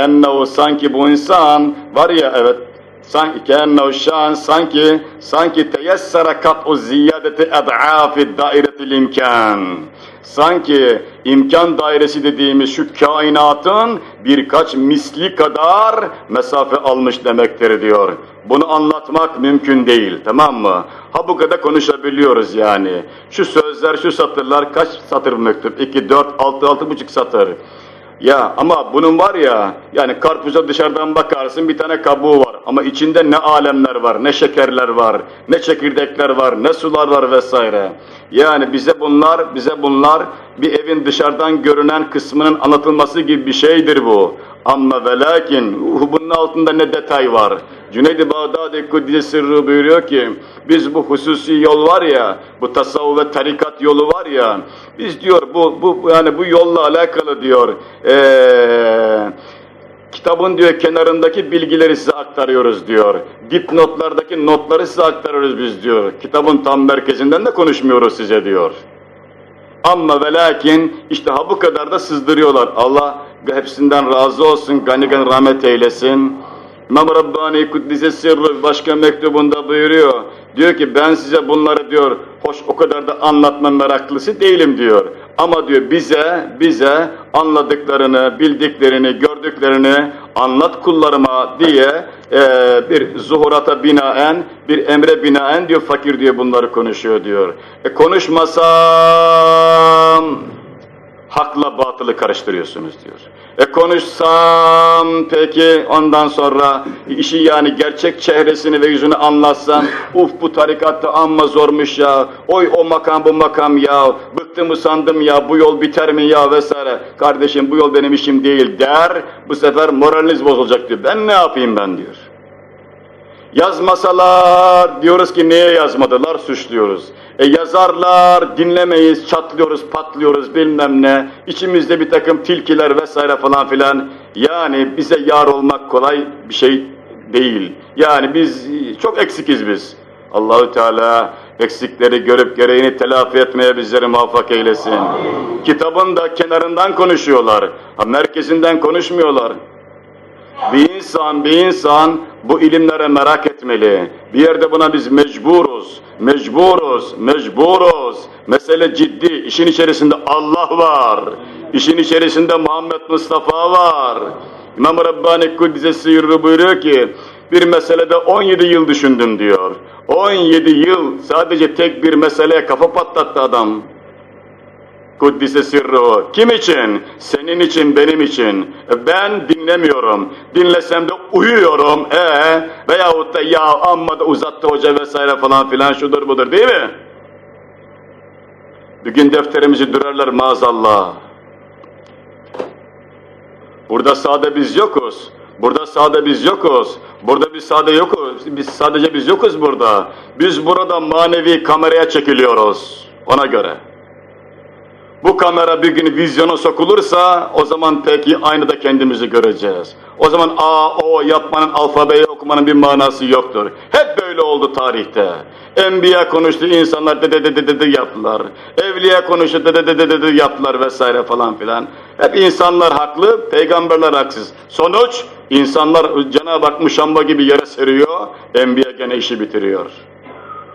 sanki bu insan var ya evet sanki kenne şan sanki sanki teyessere kat'u ziyadeti ed'afi dairetil imkan. Sanki imkan dairesi dediğimiz şu kainatın birkaç misli kadar mesafe almış demektir diyor. Bunu anlatmak mümkün değil tamam mı? Ha bu kadar konuşabiliyoruz yani. Şu sözler, şu satırlar kaç satır mektup? 2, 4, 6, 6,5 satır. Ya ama bunun var ya, yani karpuza dışarıdan bakarsın bir tane kabuğu var. ama içinde ne alemler var, ne şekerler var, ne çekirdekler var, ne sular var vesaire. Yani bize bunlar, bize bunlar bir evin dışarıdan görünen kısmının anlatılması gibi bir şeydir bu. Ama ve lakin bunun altında ne detay var? Cüneyd-i Bağdadi Kuddisi Sırrı buyuruyor ki biz bu hususi yol var ya, bu tasavvuf ve tarikat yolu var ya, biz diyor bu, bu yani bu yolla alakalı diyor, ee, kitabın diyor kenarındaki bilgileri size aktarıyoruz diyor. Dipnotlardaki notları size aktarıyoruz biz diyor. Kitabın tam merkezinden de konuşmuyoruz size diyor. Amma ve lakin işte ha bu kadar da sızdırıyorlar. Allah hepsinden razı olsun, gani gani rahmet eylesin. İmam Rabbani Kuddise Sirri başka mektubunda buyuruyor. Diyor ki ben size bunları diyor hoş o kadar da anlatma meraklısı değilim diyor. Ama diyor bize bize anladıklarını, bildiklerini, gördüklerini anlat kullarıma diye e, bir zuhurata binaen, bir emre binaen diyor fakir diyor bunları konuşuyor diyor. E konuşmasam hakla batılı karıştırıyorsunuz diyor. E konuşsam peki ondan sonra işi yani gerçek çehresini ve yüzünü anlatsam uf bu tarikatta amma zormuş ya. Oy o makam bu makam ya. Bıktım usandım ya. Bu yol biter mi ya vesaire. Kardeşim bu yol benim işim değil der. Bu sefer moraliniz bozulacak diyor ben ne yapayım ben diyor. Yazmasalar diyoruz ki niye yazmadılar suçluyoruz. E yazarlar dinlemeyiz, çatlıyoruz, patlıyoruz bilmem ne. İçimizde bir takım tilkiler vesaire falan filan. Yani bize yar olmak kolay bir şey değil. Yani biz çok eksikiz biz. Allahü Teala eksikleri görüp gereğini telafi etmeye bizleri muvaffak eylesin. Kitabın da kenarından konuşuyorlar. Ha, merkezinden konuşmuyorlar. Bir insan, bir insan bu ilimlere merak etmeli. Bir yerde buna biz mecburuz, mecburuz, mecburuz. Mesele ciddi, işin içerisinde Allah var. İşin içerisinde Muhammed Mustafa var. İmam Rabbani Kuddisesi Yürrü buyuruyor ki, bir meselede 17 yıl düşündüm diyor. 17 yıl sadece tek bir meseleye kafa patlattı adam. Kuddise sirru. Kim için? Senin için, benim için. Ben dinlemiyorum. Dinlesem de uyuyorum. Ee, veyahut da ya amma da uzattı hoca vesaire falan filan şudur budur değil mi? Bir gün defterimizi dürerler maazallah. Burada sade biz yokuz. Burada sade biz yokuz. Burada biz sade yokuz. Biz sadece biz yokuz burada. Biz burada manevi kameraya çekiliyoruz. Ona göre. Bu kamera bir gün vizyona sokulursa o zaman peki aynada kendimizi göreceğiz. O zaman A, O yapmanın, alfabeyi okumanın bir manası yoktur. Hep böyle oldu tarihte. Enbiya konuştu, insanlar dede dede dede yaptılar. Evliya konuştu, dede dede dede yaptılar vesaire falan filan. Hep insanlar haklı, peygamberler haksız. Sonuç, insanlar Cenab-ı Hak gibi yere seriyor, Enbiya gene işi bitiriyor.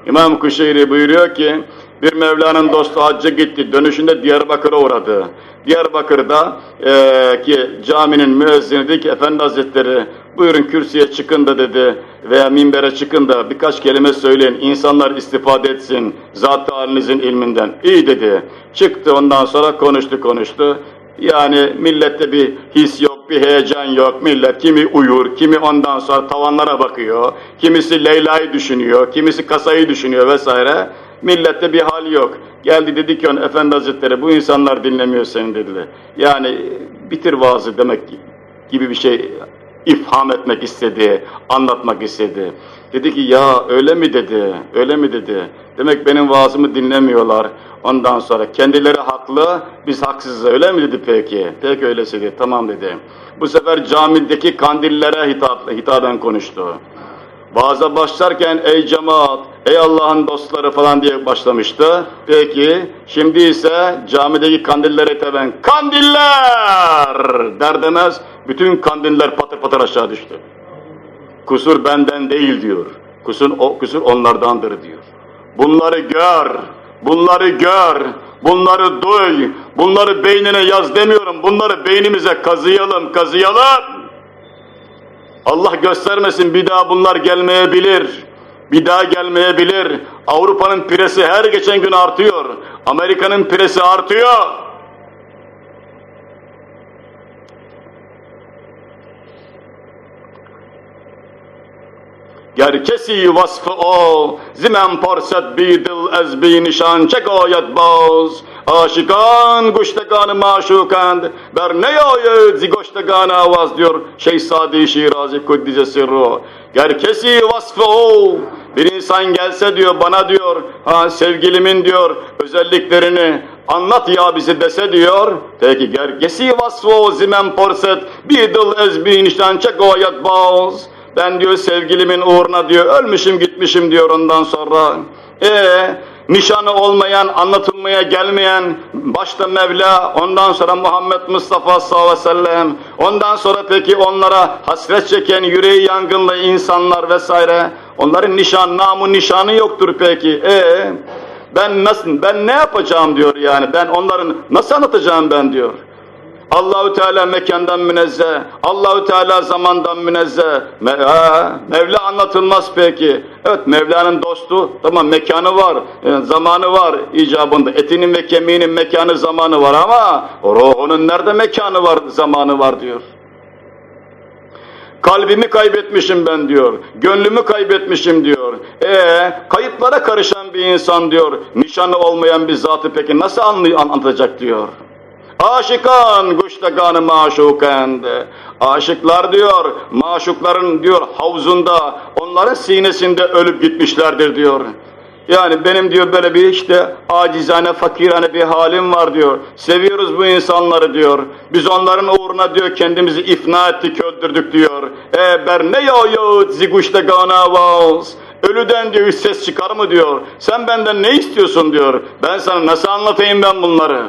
İmam Kuşeyri buyuruyor ki, bir Mevla'nın dostu hacca gitti, dönüşünde Diyarbakır'a uğradı. Diyarbakır'da e, ki caminin müezzini dedi ki, Efendi Hazretleri buyurun kürsüye çıkın da dedi veya minbere çıkın da birkaç kelime söyleyin, insanlar istifade etsin zat-ı halinizin ilminden. İyi dedi. Çıktı ondan sonra konuştu konuştu. Yani millette bir his yok, bir heyecan yok. Millet kimi uyur, kimi ondan sonra tavanlara bakıyor, kimisi Leyla'yı düşünüyor, kimisi kasayı düşünüyor vesaire. Millette bir hal yok. Geldi dedi ki on Efendi Hazretleri bu insanlar dinlemiyor seni dediler. Yani bitir vaazı demek gibi bir şey ifham etmek istedi, anlatmak istedi. Dedi ki ya öyle mi dedi, öyle mi dedi. Demek benim vaazımı dinlemiyorlar. Ondan sonra kendileri haklı, biz haksızız öyle mi dedi peki? Peki öylesi tamam dedi. Bu sefer camideki kandillere hitap, hitaben konuştu. Vaaza başlarken ey cemaat, ey Allah'ın dostları falan diye başlamıştı. Peki şimdi ise camideki kandillere teben kandiller der demez bütün kandiller patır patır aşağı düştü. Kusur benden değil diyor. Kusur, o, kusur onlardandır diyor. Bunları gör, bunları gör, bunları duy, bunları beynine yaz demiyorum. Bunları beynimize kazıyalım, kazıyalım. Allah göstermesin bir daha bunlar gelmeyebilir. Bir daha gelmeyebilir. Avrupa'nın piresi her geçen gün artıyor. Amerika'nın piresi artıyor. ger kesi vasfı o, zimen parset bi dil ez bi nişan çek ayet baz. Aşıkan guştegan maşukand, ber ne ayet zi guştegan avaz diyor Şeyh Sadi Şirazi Kuddise Sirru. Ger kesi vasfı o, bir insan gelse diyor bana diyor, ha sevgilimin diyor özelliklerini anlat ya bizi dese diyor. Peki gergesi vasfı o zimen porset, bir dıl ez bir nişan çek o ayet baz. Ben diyor sevgilimin uğruna diyor ölmüşüm gitmişim diyor ondan sonra. E nişanı olmayan, anlatılmaya gelmeyen başta Mevla, ondan sonra Muhammed Mustafa sallallahu aleyhi ve sellem, ondan sonra peki onlara hasret çeken yüreği yangınlı insanlar vesaire, onların nişan, namı nişanı yoktur peki. E ben nasıl, ben ne yapacağım diyor yani, ben onların nasıl anlatacağım ben diyor. Allahu Teala mekandan münezzeh, Allahu Teala zamandan münezzeh. Me ha, Mevla anlatılmaz peki. Evet Mevla'nın dostu, tamam mekanı var, yani zamanı var icabında. Etinin ve kemiğinin mekanı zamanı var ama ruhunun nerede mekanı var, zamanı var diyor. Kalbimi kaybetmişim ben diyor. Gönlümü kaybetmişim diyor. E kayıplara karışan bir insan diyor. Nişanı olmayan bir zatı peki nasıl anlatacak diyor. Aşıkan guştaganı maşuken Aşıklar diyor, maşukların diyor havzunda, onların sinesinde ölüp gitmişlerdir diyor. Yani benim diyor böyle bir işte acizane, fakirane bir halim var diyor. Seviyoruz bu insanları diyor. Biz onların uğruna diyor kendimizi ifna ettik, öldürdük diyor. E ber ne ya ya ziguşta gana vaz. Ölüden diyor ses çıkar mı diyor. Sen benden ne istiyorsun diyor. Ben sana nasıl anlatayım ben bunları?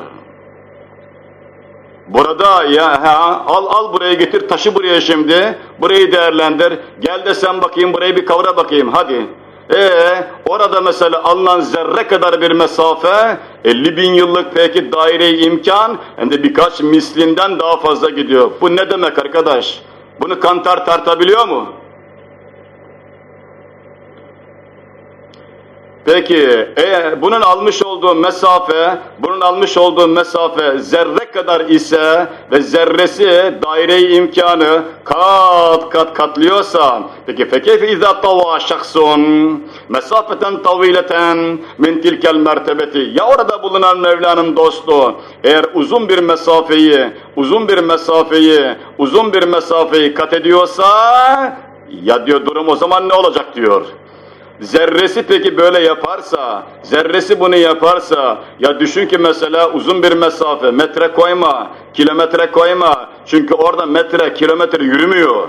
Burada ya ha, al al buraya getir taşı buraya şimdi. Burayı değerlendir. Gel de sen bakayım burayı bir kavra bakayım hadi. Ee, orada mesela alınan zerre kadar bir mesafe 50 bin yıllık peki daire imkan hem de birkaç mislinden daha fazla gidiyor. Bu ne demek arkadaş? Bunu kantar tartabiliyor mu? Peki, e, bunun almış olduğu mesafe, bunun almış olduğu mesafe zerre kadar ise ve zerresi daire imkanı kat kat katlıyorsa, peki fekeyfe izâ tavâ şahsun mesafeten tavileten min tilkel mertebeti. Ya orada bulunan Mevla'nın dostu, eğer uzun bir mesafeyi, uzun bir mesafeyi, uzun bir mesafeyi kat ediyorsa, ya diyor durum o zaman ne olacak diyor. Zerresi peki böyle yaparsa, zerresi bunu yaparsa, ya düşün ki mesela uzun bir mesafe, metre koyma, kilometre koyma. Çünkü orada metre, kilometre yürümüyor.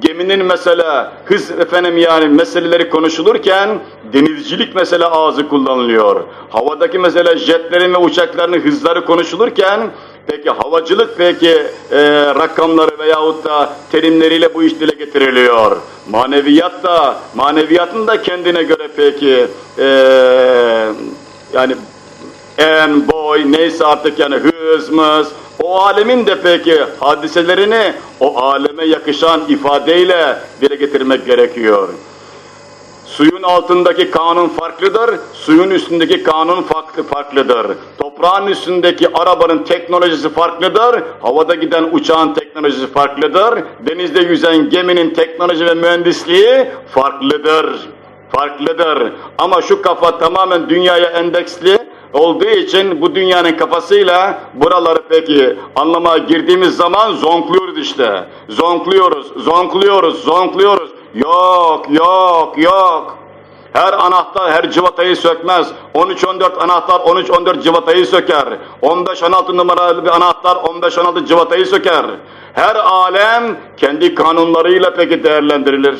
Geminin mesela hız efendim yani meseleleri konuşulurken denizcilik mesela ağzı kullanılıyor. Havadaki mesela jetlerin ve uçakların hızları konuşulurken Peki havacılık peki e, rakamları veyahut da terimleriyle bu iş dile getiriliyor. Maneviyat da, maneviyatın da kendine göre peki e, yani en, boy neyse artık yani hızımız o alemin de peki hadiselerini o aleme yakışan ifadeyle dile getirmek gerekiyor. Suyun altındaki kanun farklıdır, suyun üstündeki kanun farklı farklıdır. Toprağın üstündeki arabanın teknolojisi farklıdır, havada giden uçağın teknolojisi farklıdır, denizde yüzen geminin teknoloji ve mühendisliği farklıdır. Farklıdır. Ama şu kafa tamamen dünyaya endeksli, olduğu için bu dünyanın kafasıyla buraları peki anlamaya girdiğimiz zaman zonkluyoruz işte. Zonkluyoruz, zonkluyoruz, zonkluyoruz. Yok, yok, yok. Her anahtar her civatayı sökmez. 13-14 anahtar 13-14 civatayı söker. 15-16 numaralı bir anahtar 15-16 civatayı söker. Her alem kendi kanunlarıyla peki değerlendirilir.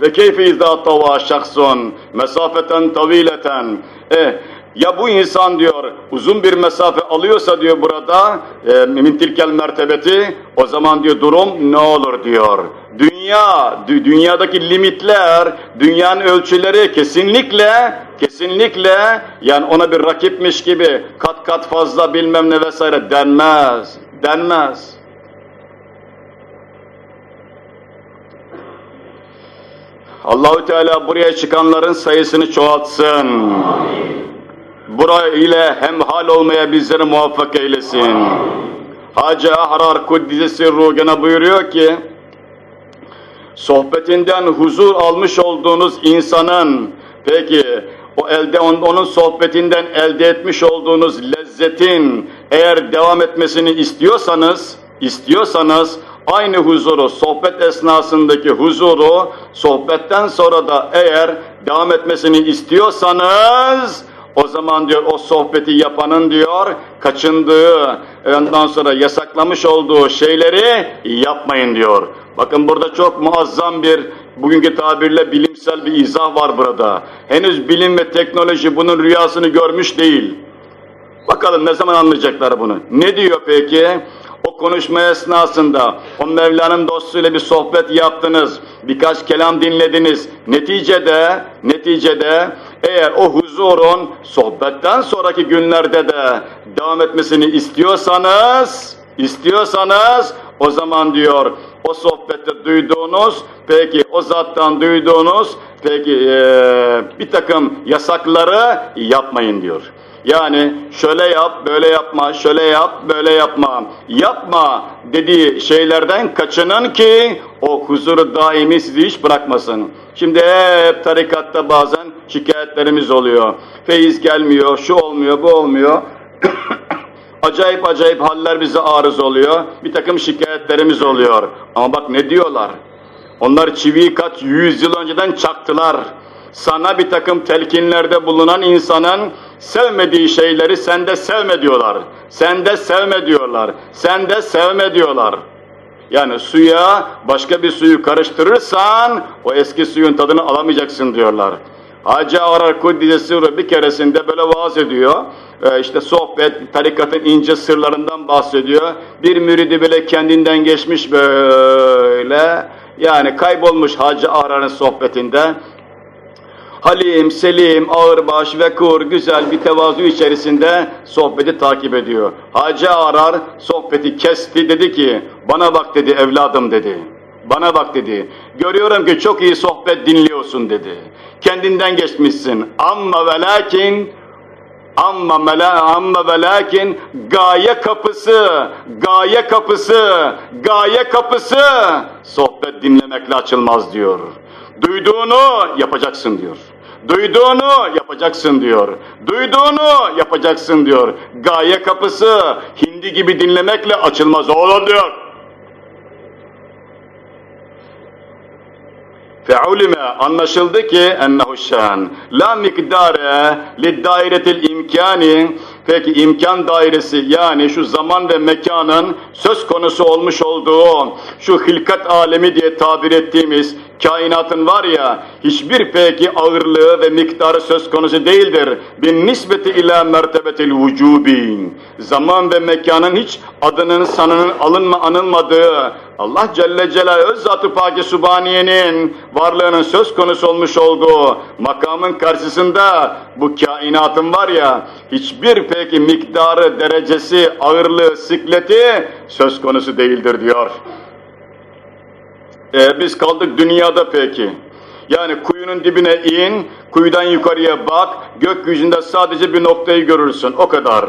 Ve keyfe izâ tavâ şahsun mesafeten tavileten. Eh, ya bu insan diyor uzun bir mesafe alıyorsa diyor burada e, mintilkel mertebeti o zaman diyor durum ne olur diyor. Dünya, dü dünyadaki limitler, dünyanın ölçüleri kesinlikle kesinlikle yani ona bir rakipmiş gibi kat kat fazla bilmem ne vesaire denmez. Denmez. Allahü Teala buraya çıkanların sayısını çoğaltsın. Amin. Burayı ile hemhal olmaya bizleri muvaffak eylesin. Hacı Ahrar Kuddise Sirru gene buyuruyor ki, sohbetinden huzur almış olduğunuz insanın, peki o elde onun sohbetinden elde etmiş olduğunuz lezzetin eğer devam etmesini istiyorsanız, istiyorsanız aynı huzuru, sohbet esnasındaki huzuru, sohbetten sonra da eğer devam etmesini istiyorsanız, o zaman diyor o sohbeti yapanın diyor kaçındığı, ondan sonra yasaklamış olduğu şeyleri yapmayın diyor. Bakın burada çok muazzam bir bugünkü tabirle bilimsel bir izah var burada. Henüz bilim ve teknoloji bunun rüyasını görmüş değil. Bakalım ne zaman anlayacaklar bunu. Ne diyor peki? O konuşma esnasında o Mevla'nın dostuyla bir sohbet yaptınız, birkaç kelam dinlediniz. Neticede, neticede eğer o huzurun sohbetten sonraki günlerde de devam etmesini istiyorsanız, istiyorsanız o zaman diyor o sohbette duyduğunuz, peki o zattan duyduğunuz, peki ee, bir takım yasakları yapmayın diyor. Yani şöyle yap, böyle yapma, şöyle yap, böyle yapma. Yapma dediği şeylerden kaçının ki o huzuru daimi sizi hiç bırakmasın. Şimdi hep tarikatta bazen şikayetlerimiz oluyor. Feyiz gelmiyor, şu olmuyor, bu olmuyor. acayip acayip haller bize arız oluyor. Bir takım şikayetlerimiz oluyor. Ama bak ne diyorlar? Onlar çiviyi kaç yüz yıl önceden çaktılar. Sana bir takım telkinlerde bulunan insanın sevmediği şeyleri sende sevme diyorlar. Sende sevme diyorlar. Sende sevme diyorlar. Yani suya başka bir suyu karıştırırsan o eski suyun tadını alamayacaksın diyorlar. Hacı Arar Kuddisesi bir keresinde böyle vaaz ediyor. Ee, işte sohbet, tarikatın ince sırlarından bahsediyor. Bir müridi bile kendinden geçmiş böyle. Yani kaybolmuş Hacı Arar'ın sohbetinde. Halim, Selim, ağırbaş, vekur, güzel bir tevazu içerisinde sohbeti takip ediyor. Hacı Arar sohbeti kesti dedi ki, bana bak dedi evladım dedi. Bana bak dedi. Görüyorum ki çok iyi sohbet dinliyorsun dedi. Kendinden geçmişsin. Amma ve lakin amma mela amma ve gaye kapısı, gaye kapısı, gaye kapısı sohbet dinlemekle açılmaz diyor. Duyduğunu yapacaksın diyor. Duyduğunu yapacaksın diyor. Duyduğunu yapacaksın diyor. Gaye kapısı hindi gibi dinlemekle açılmaz oğlum diyor. Fe'ulime anlaşıldı ki ennehu şan la mikdare lid dairetil imkani peki imkan dairesi yani şu zaman ve mekanın söz konusu olmuş olduğu şu hilkat alemi diye tabir ettiğimiz kainatın var ya hiçbir peki ağırlığı ve miktarı söz konusu değildir. Bin nisbeti ila mertebetil vücubi. Zaman ve mekanın hiç adının sanının alınma anılmadığı Allah Celle Celaluhu öz zatı paki subhaniyenin varlığının söz konusu olmuş olduğu makamın karşısında bu kainatın var ya hiçbir peki miktarı, derecesi, ağırlığı, sikleti söz konusu değildir diyor. Ee, biz kaldık dünyada peki. Yani kuyunun dibine in, kuyudan yukarıya bak, gökyüzünde sadece bir noktayı görürsün, o kadar.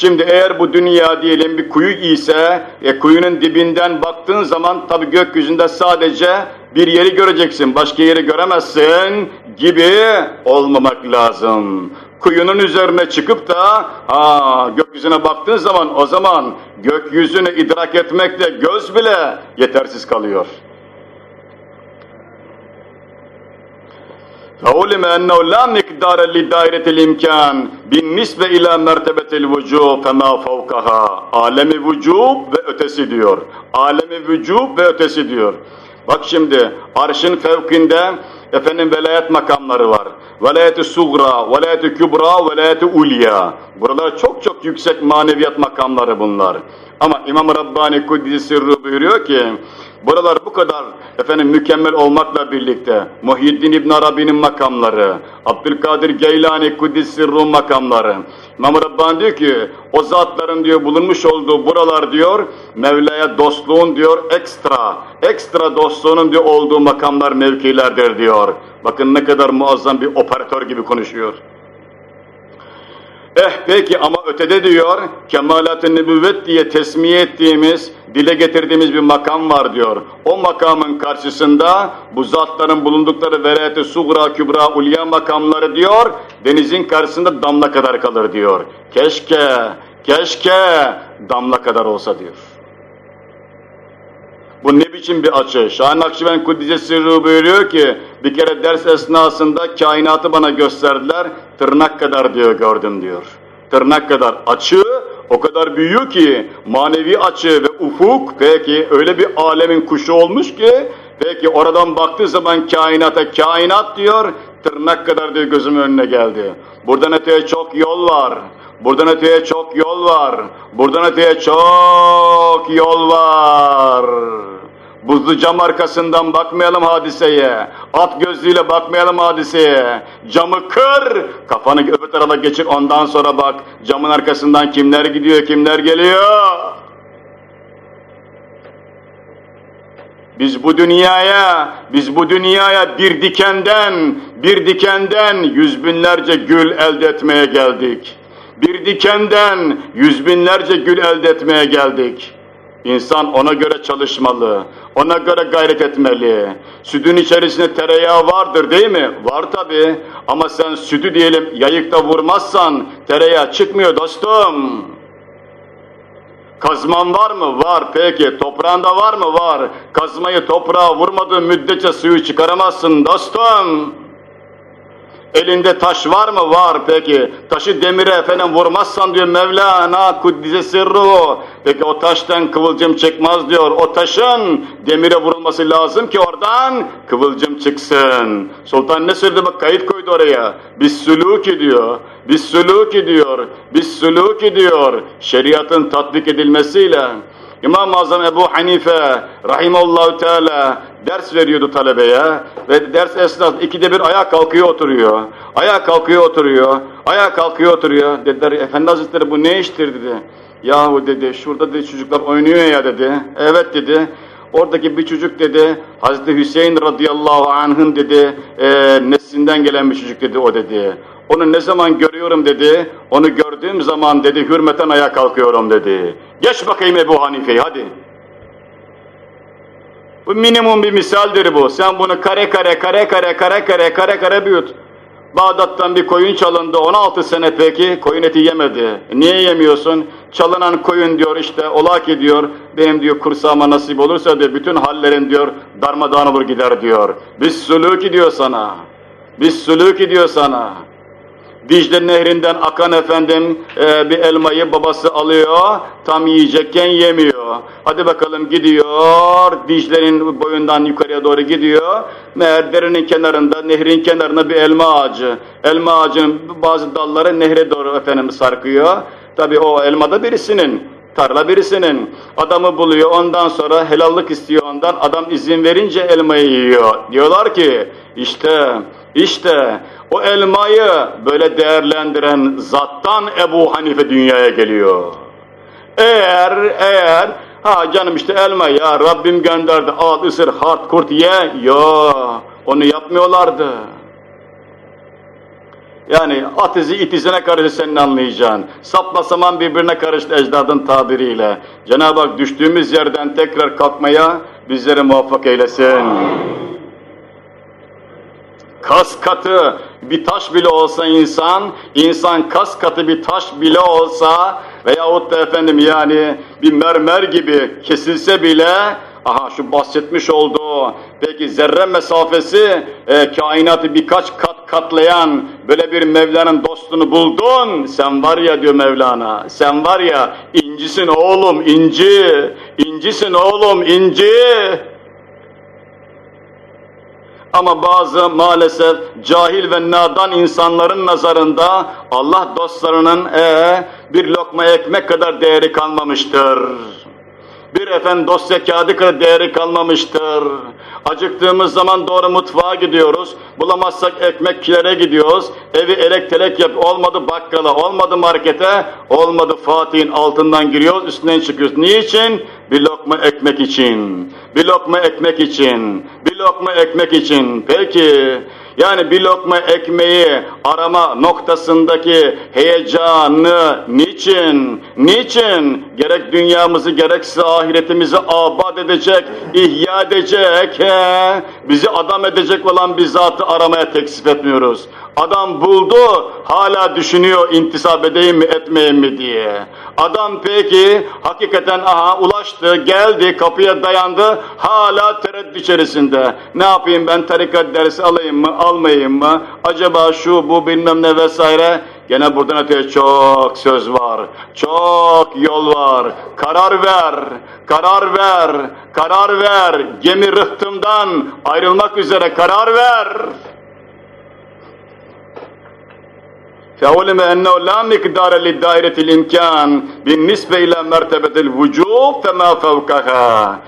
Şimdi eğer bu dünya diyelim bir kuyu ise, e, kuyunun dibinden baktığın zaman tabi gökyüzünde sadece bir yeri göreceksin, başka yeri göremezsin gibi olmamak lazım. Kuyunun üzerine çıkıp da ha, gökyüzüne baktığın zaman o zaman gökyüzünü idrak etmekle göz bile yetersiz kalıyor. فعلم أنه لا مقدار لدائرة الإمكان بالنسبة إلى مرتبة الvücub فما فوقها alemi vücub ve ötesi diyor. Alemi vücub ve ötesi diyor. Bak şimdi arşın fevkinde efendim velayet makamları var. Velayeti sugra, velayeti kübra, velayeti ulya. Buralar çok çok yüksek maneviyat makamları bunlar. Ama İmam Rabbani Kuddisi Sirru buyuruyor ki Buralar bu kadar efendim mükemmel olmakla birlikte Muhyiddin İbn Arabi'nin makamları, Abdülkadir Geylani Kuddisir Rum makamları. İmam Rabbani diyor ki o zatların diyor bulunmuş olduğu buralar diyor Mevla'ya dostluğun diyor ekstra, ekstra dostluğunun diyor olduğu makamlar mevkilerdir diyor. Bakın ne kadar muazzam bir operatör gibi konuşuyor. Eh peki ama ötede diyor, kemalat-ı nübüvvet diye tesmiye ettiğimiz, dile getirdiğimiz bir makam var diyor. O makamın karşısında bu zatların bulundukları verayet-i sugra, kübra, ulya makamları diyor, denizin karşısında damla kadar kalır diyor. Keşke, keşke damla kadar olsa diyor. Bu ne biçim bir açı? Şah-ı Nakşibend Kuddise Sırrı buyuruyor ki, bir kere ders esnasında kainatı bana gösterdiler, tırnak kadar diyor gördüm diyor. Tırnak kadar açı, o kadar büyüyor ki, manevi açı ve ufuk, peki öyle bir alemin kuşu olmuş ki, peki oradan baktığı zaman kainata, kainat diyor, tırnak kadar diyor gözümün önüne geldi. Buradan öteye çok yol var. Buradan öteye çok yol var. Buradan öteye çok yol var. Buzlu cam arkasından bakmayalım hadiseye. At gözlüğüyle bakmayalım hadiseye. Camı kır, kafanı öbür tarafa geçir ondan sonra bak. Camın arkasından kimler gidiyor, kimler geliyor. Biz bu dünyaya, biz bu dünyaya bir dikenden, bir dikenden yüz binlerce gül elde etmeye geldik. Bir dikenden yüz binlerce gül elde etmeye geldik. İnsan ona göre çalışmalı, ona göre gayret etmeli. Sütün içerisinde tereyağı vardır değil mi? Var tabi. Ama sen sütü diyelim yayıkta vurmazsan tereyağı çıkmıyor dostum. Kazman var mı? Var. Peki. Toprağında var mı? Var. Kazmayı toprağa vurmadığın müddetçe suyu çıkaramazsın dostum. Elinde taş var mı? Var peki. Taşı demire efendim vurmazsan diyor Mevlana kuddise sirru. Peki o taştan kıvılcım çıkmaz diyor. O taşın demire vurulması lazım ki oradan kıvılcım çıksın. Sultan ne söyledi bak kayıt koydu oraya. Biz sülûk ediyor. Biz sülûk ediyor. Biz sülûk ediyor. Şeriatın tatbik edilmesiyle. İmam-ı Azam Ebu Hanife rahimallahu teala ders veriyordu talebeye ve ders esnasında ikide bir ayağa kalkıyor oturuyor. Ayağa kalkıyor oturuyor. Ayağa kalkıyor oturuyor. Dediler Efendi Hazretleri bu ne iştir dedi. Yahu dedi şurada dedi çocuklar oynuyor ya dedi. Evet dedi. Oradaki bir çocuk dedi, Hazreti Hüseyin radıyallahu anh'ın dedi, e, neslinden gelen bir çocuk dedi o dedi. Onu ne zaman görüyorum dedi, onu gördüğüm zaman dedi, hürmeten ayağa kalkıyorum dedi. Geç bakayım Ebu Hanife'yi hadi. Bu minimum bir misaldir bu. Sen bunu kare kare kare kare kare kare kare kare büyüt. Bağdat'tan bir koyun çalındı 16 sene peki koyun eti yemedi. Niye yemiyorsun? Çalınan koyun diyor işte olak ediyor. Benim diyor kursağıma nasip olursa diyor bütün hallerin diyor darmadağın olur gider diyor. Biz sülük ediyor sana. Biz sülük ediyor sana. Dicle nehrinden akan efendim e, bir elmayı babası alıyor, tam yiyecekken yemiyor. Hadi bakalım gidiyor, Dicle'nin boyundan yukarıya doğru gidiyor. Meğer derinin kenarında, nehrin kenarında bir elma ağacı. Elma ağacının bazı dalları nehre doğru efendim sarkıyor. Tabi o elmada birisinin, tarla birisinin. Adamı buluyor, ondan sonra helallik istiyor ondan. Adam izin verince elmayı yiyor. Diyorlar ki, işte, işte o elmayı böyle değerlendiren zattan Ebu Hanife dünyaya geliyor. Eğer, eğer, ha canım işte elma ya Rabbim gönderdi, al ısır, hart kurt ye, yo onu yapmıyorlardı. Yani at izi it izine karıştı senin anlayacağın. Sapla saman birbirine karıştı ecdadın tabiriyle. Cenab-ı Hak düştüğümüz yerden tekrar kalkmaya bizleri muvaffak eylesin. Kas katı bir taş bile olsa insan, insan kas katı bir taş bile olsa veyahut da efendim yani bir mermer gibi kesilse bile aha şu bahsetmiş olduğu peki zerre mesafesi e, kainatı birkaç kat katlayan böyle bir Mevla'nın dostunu buldun. Sen var ya diyor Mevlana, sen var ya incisin oğlum inci, incisin oğlum inci. Ama bazı maalesef cahil ve nadan insanların nazarında Allah dostlarının ee, bir lokma ekmek kadar değeri kalmamıştır. Bir efendim dosya kağıdı kadar değeri kalmamıştır. Acıktığımız zaman doğru mutfağa gidiyoruz. Bulamazsak ekmekkilere gidiyoruz. Evi elektrik yap. Olmadı bakkala, olmadı markete, olmadı Fatih'in altından giriyoruz, üstünden çıkıyoruz. Niçin? Bir lokma ekmek için. Bir lokma ekmek için. Bir lokma ekmek için. Peki Yani bir lokma ekmeği arama noktasındaki heyecanı niçin, niçin gerek dünyamızı gerekse ahiretimizi abad edecek, ihya edecek, he, bizi adam edecek olan bir zatı aramaya teksif etmiyoruz. Adam buldu, hala düşünüyor intisap edeyim mi etmeyeyim mi diye. Adam peki hakikaten aha ulaştı, geldi, kapıya dayandı, hala tereddüt içerisinde. Ne yapayım ben tarikat dersi alayım mı, almayayım mı? Acaba şu, bu bilmem ne vesaire. Gene buradan öteye çok söz var, çok yol var. Karar ver, karar ver, karar ver. Gemi rıhtımdan ayrılmak üzere karar ver. فعلم أنه لا مقدار لدائرة الإمكان بالنسبة إلى مرتبة الوجوب فما فوقها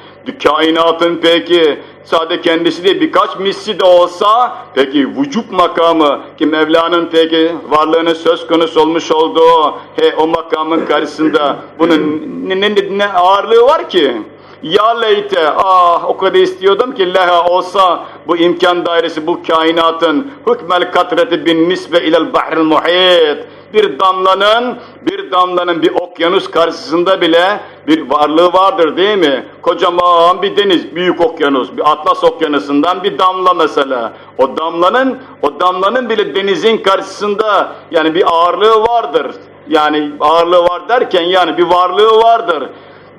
kainatın peki sadece kendisi değil birkaç misli de olsa peki vücut makamı ki Mevla'nın peki varlığının söz konusu olmuş olduğu he, o makamın karşısında bunun ne, ne, ne ağırlığı var ki? Ya leyte, ah o kadar istiyordum ki leha olsa bu imkan dairesi bu kainatın hükmel katreti bin nisbe ilel bahril muhit bir damlanın bir damlanın bir okyanus karşısında bile bir varlığı vardır değil mi? Kocaman bir deniz, büyük okyanus, bir Atlas okyanusundan bir damla mesela. O damlanın o damlanın bile denizin karşısında yani bir ağırlığı vardır. Yani ağırlığı var derken yani bir varlığı vardır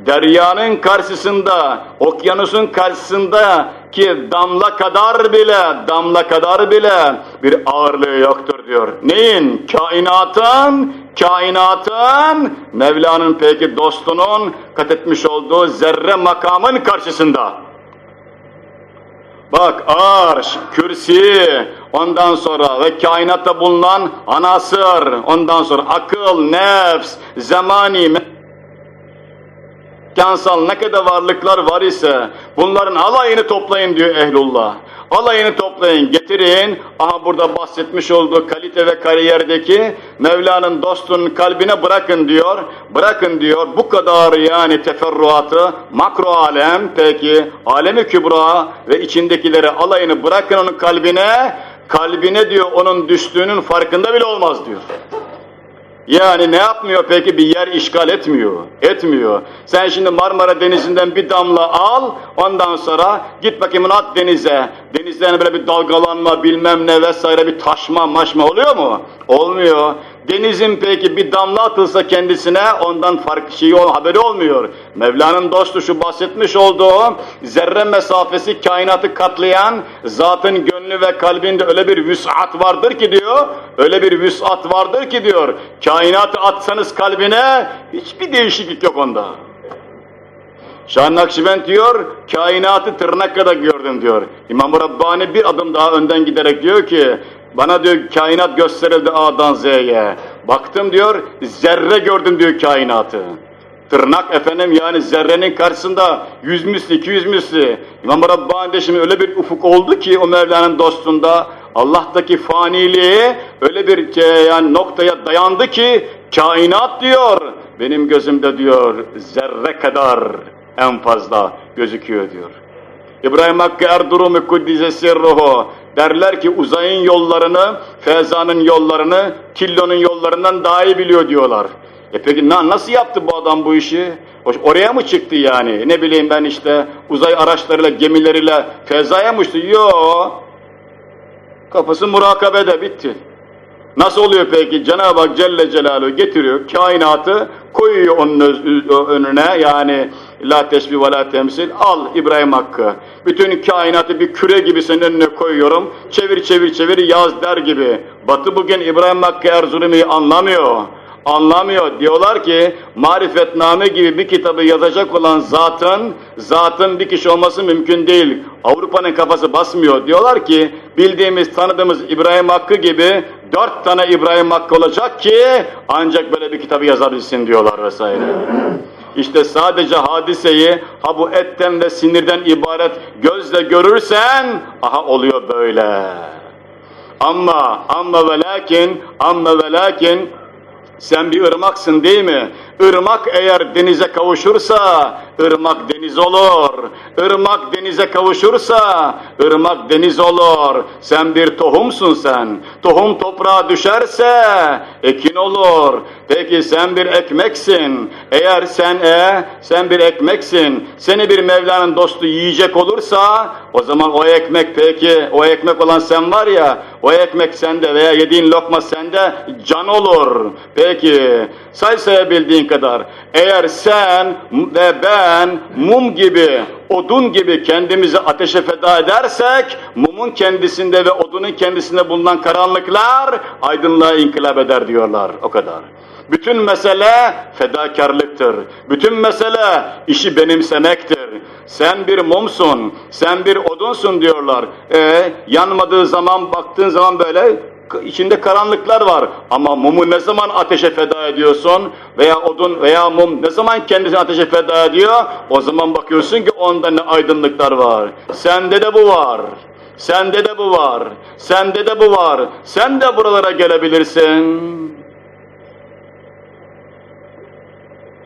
deryanın karşısında, okyanusun karşısında ki damla kadar bile, damla kadar bile bir ağırlığı yoktur diyor. Neyin? Kainatın, kainatın, Mevla'nın peki dostunun kat etmiş olduğu zerre makamın karşısında. Bak arş, kürsi, ondan sonra ve kainatta bulunan anasır, ondan sonra akıl, nefs, zamani, kansal ne kadar varlıklar var ise bunların alayını toplayın diyor ehlullah. Alayını toplayın, getirin. Aha burada bahsetmiş olduğu kalite ve kariyerdeki Mevla'nın dostunun kalbine bırakın diyor. Bırakın diyor. Bu kadar yani teferruatı, makro alem peki, alemi kübra ve içindekileri alayını bırakın onun kalbine. Kalbine diyor onun düştüğünün farkında bile olmaz diyor. Yani ne yapmıyor peki? Bir yer işgal etmiyor. Etmiyor. Sen şimdi Marmara Denizi'nden bir damla al, ondan sonra git bakayım at denize. Denizden böyle bir dalgalanma, bilmem ne vesaire bir taşma, maşma oluyor mu? Olmuyor. Denizin peki bir damla atılsa kendisine ondan farklı şeyi haberi olmuyor. Mevla'nın dostu şu bahsetmiş olduğu zerre mesafesi kainatı katlayan zatın gönlü ve kalbinde öyle bir vüsat vardır ki diyor, öyle bir vüsat vardır ki diyor, kainatı atsanız kalbine hiçbir değişiklik yok onda. Şah Nakşibend diyor, kainatı tırnak kadar gördüm diyor. İmam Rabbani bir adım daha önden giderek diyor ki, bana diyor kainat gösterildi A'dan Z'ye. Baktım diyor, zerre gördüm diyor kainatı. Tırnak efendim yani zerrenin karşısında yüz misli, iki yüz misli. İmam Rabbani'de şimdi öyle bir ufuk oldu ki o Mevla'nın dostunda Allah'taki faniliği öyle bir yani noktaya dayandı ki kainat diyor benim gözümde diyor zerre kadar en fazla gözüküyor diyor. İbrahim Hakkı Erdurum Kuddise Sirruhu derler ki uzayın yollarını, fezanın yollarını, killonun yollarından daha iyi biliyor diyorlar. E peki na, nasıl yaptı bu adam bu işi? Oraya mı çıktı yani? Ne bileyim ben işte uzay araçlarıyla, gemileriyle fezaya mı uçtu? Yok. Kafası murakabede bitti. Nasıl oluyor peki? Cenab-ı Hak Celle Celaluhu getiriyor kainatı, koyuyor onun önüne yani la tesbih ve la temsil al İbrahim Hakkı. Bütün kainatı bir küre gibi senin önüne koyuyorum. Çevir çevir çevir yaz der gibi. Batı bugün İbrahim Hakkı Erzurum'u anlamıyor anlamıyor. Diyorlar ki marifetname gibi bir kitabı yazacak olan zatın, zatın bir kişi olması mümkün değil. Avrupa'nın kafası basmıyor. Diyorlar ki bildiğimiz, tanıdığımız İbrahim Hakkı gibi dört tane İbrahim Hakkı olacak ki ancak böyle bir kitabı yazabilsin diyorlar vesaire. İşte sadece hadiseyi ha bu etten ve sinirden ibaret gözle görürsen aha oluyor böyle. Ama amma ve lakin amma ve lakin sen bir ırmaksın değil mi? Irmak eğer denize kavuşursa, ırmak deniz olur. Irmak denize kavuşursa, ırmak deniz olur. Sen bir tohumsun sen. Tohum toprağa düşerse, ekin olur. Peki sen bir ekmeksin. Eğer sen e, sen bir ekmeksin. Seni bir Mevla'nın dostu yiyecek olursa, o zaman o ekmek peki, o ekmek olan sen var ya, o ekmek sende veya yediğin lokma sende can olur. Peki, say sayabildiğin kadar. Eğer sen ve ben mum gibi, odun gibi kendimizi ateşe feda edersek, mumun kendisinde ve odunun kendisinde bulunan karanlıklar aydınlığa inkılap eder diyorlar. O kadar. Bütün mesele fedakarlıktır. Bütün mesele işi benimsemektir. Sen bir mumsun, sen bir odunsun diyorlar. E, yanmadığı zaman baktığın zaman böyle içinde karanlıklar var. Ama mumu ne zaman ateşe feda ediyorsun veya odun veya mum ne zaman kendisini ateşe feda ediyor? O zaman bakıyorsun ki onda ne aydınlıklar var. Sende de bu var. Sende de bu var. Sende de bu var. Sen de buralara gelebilirsin.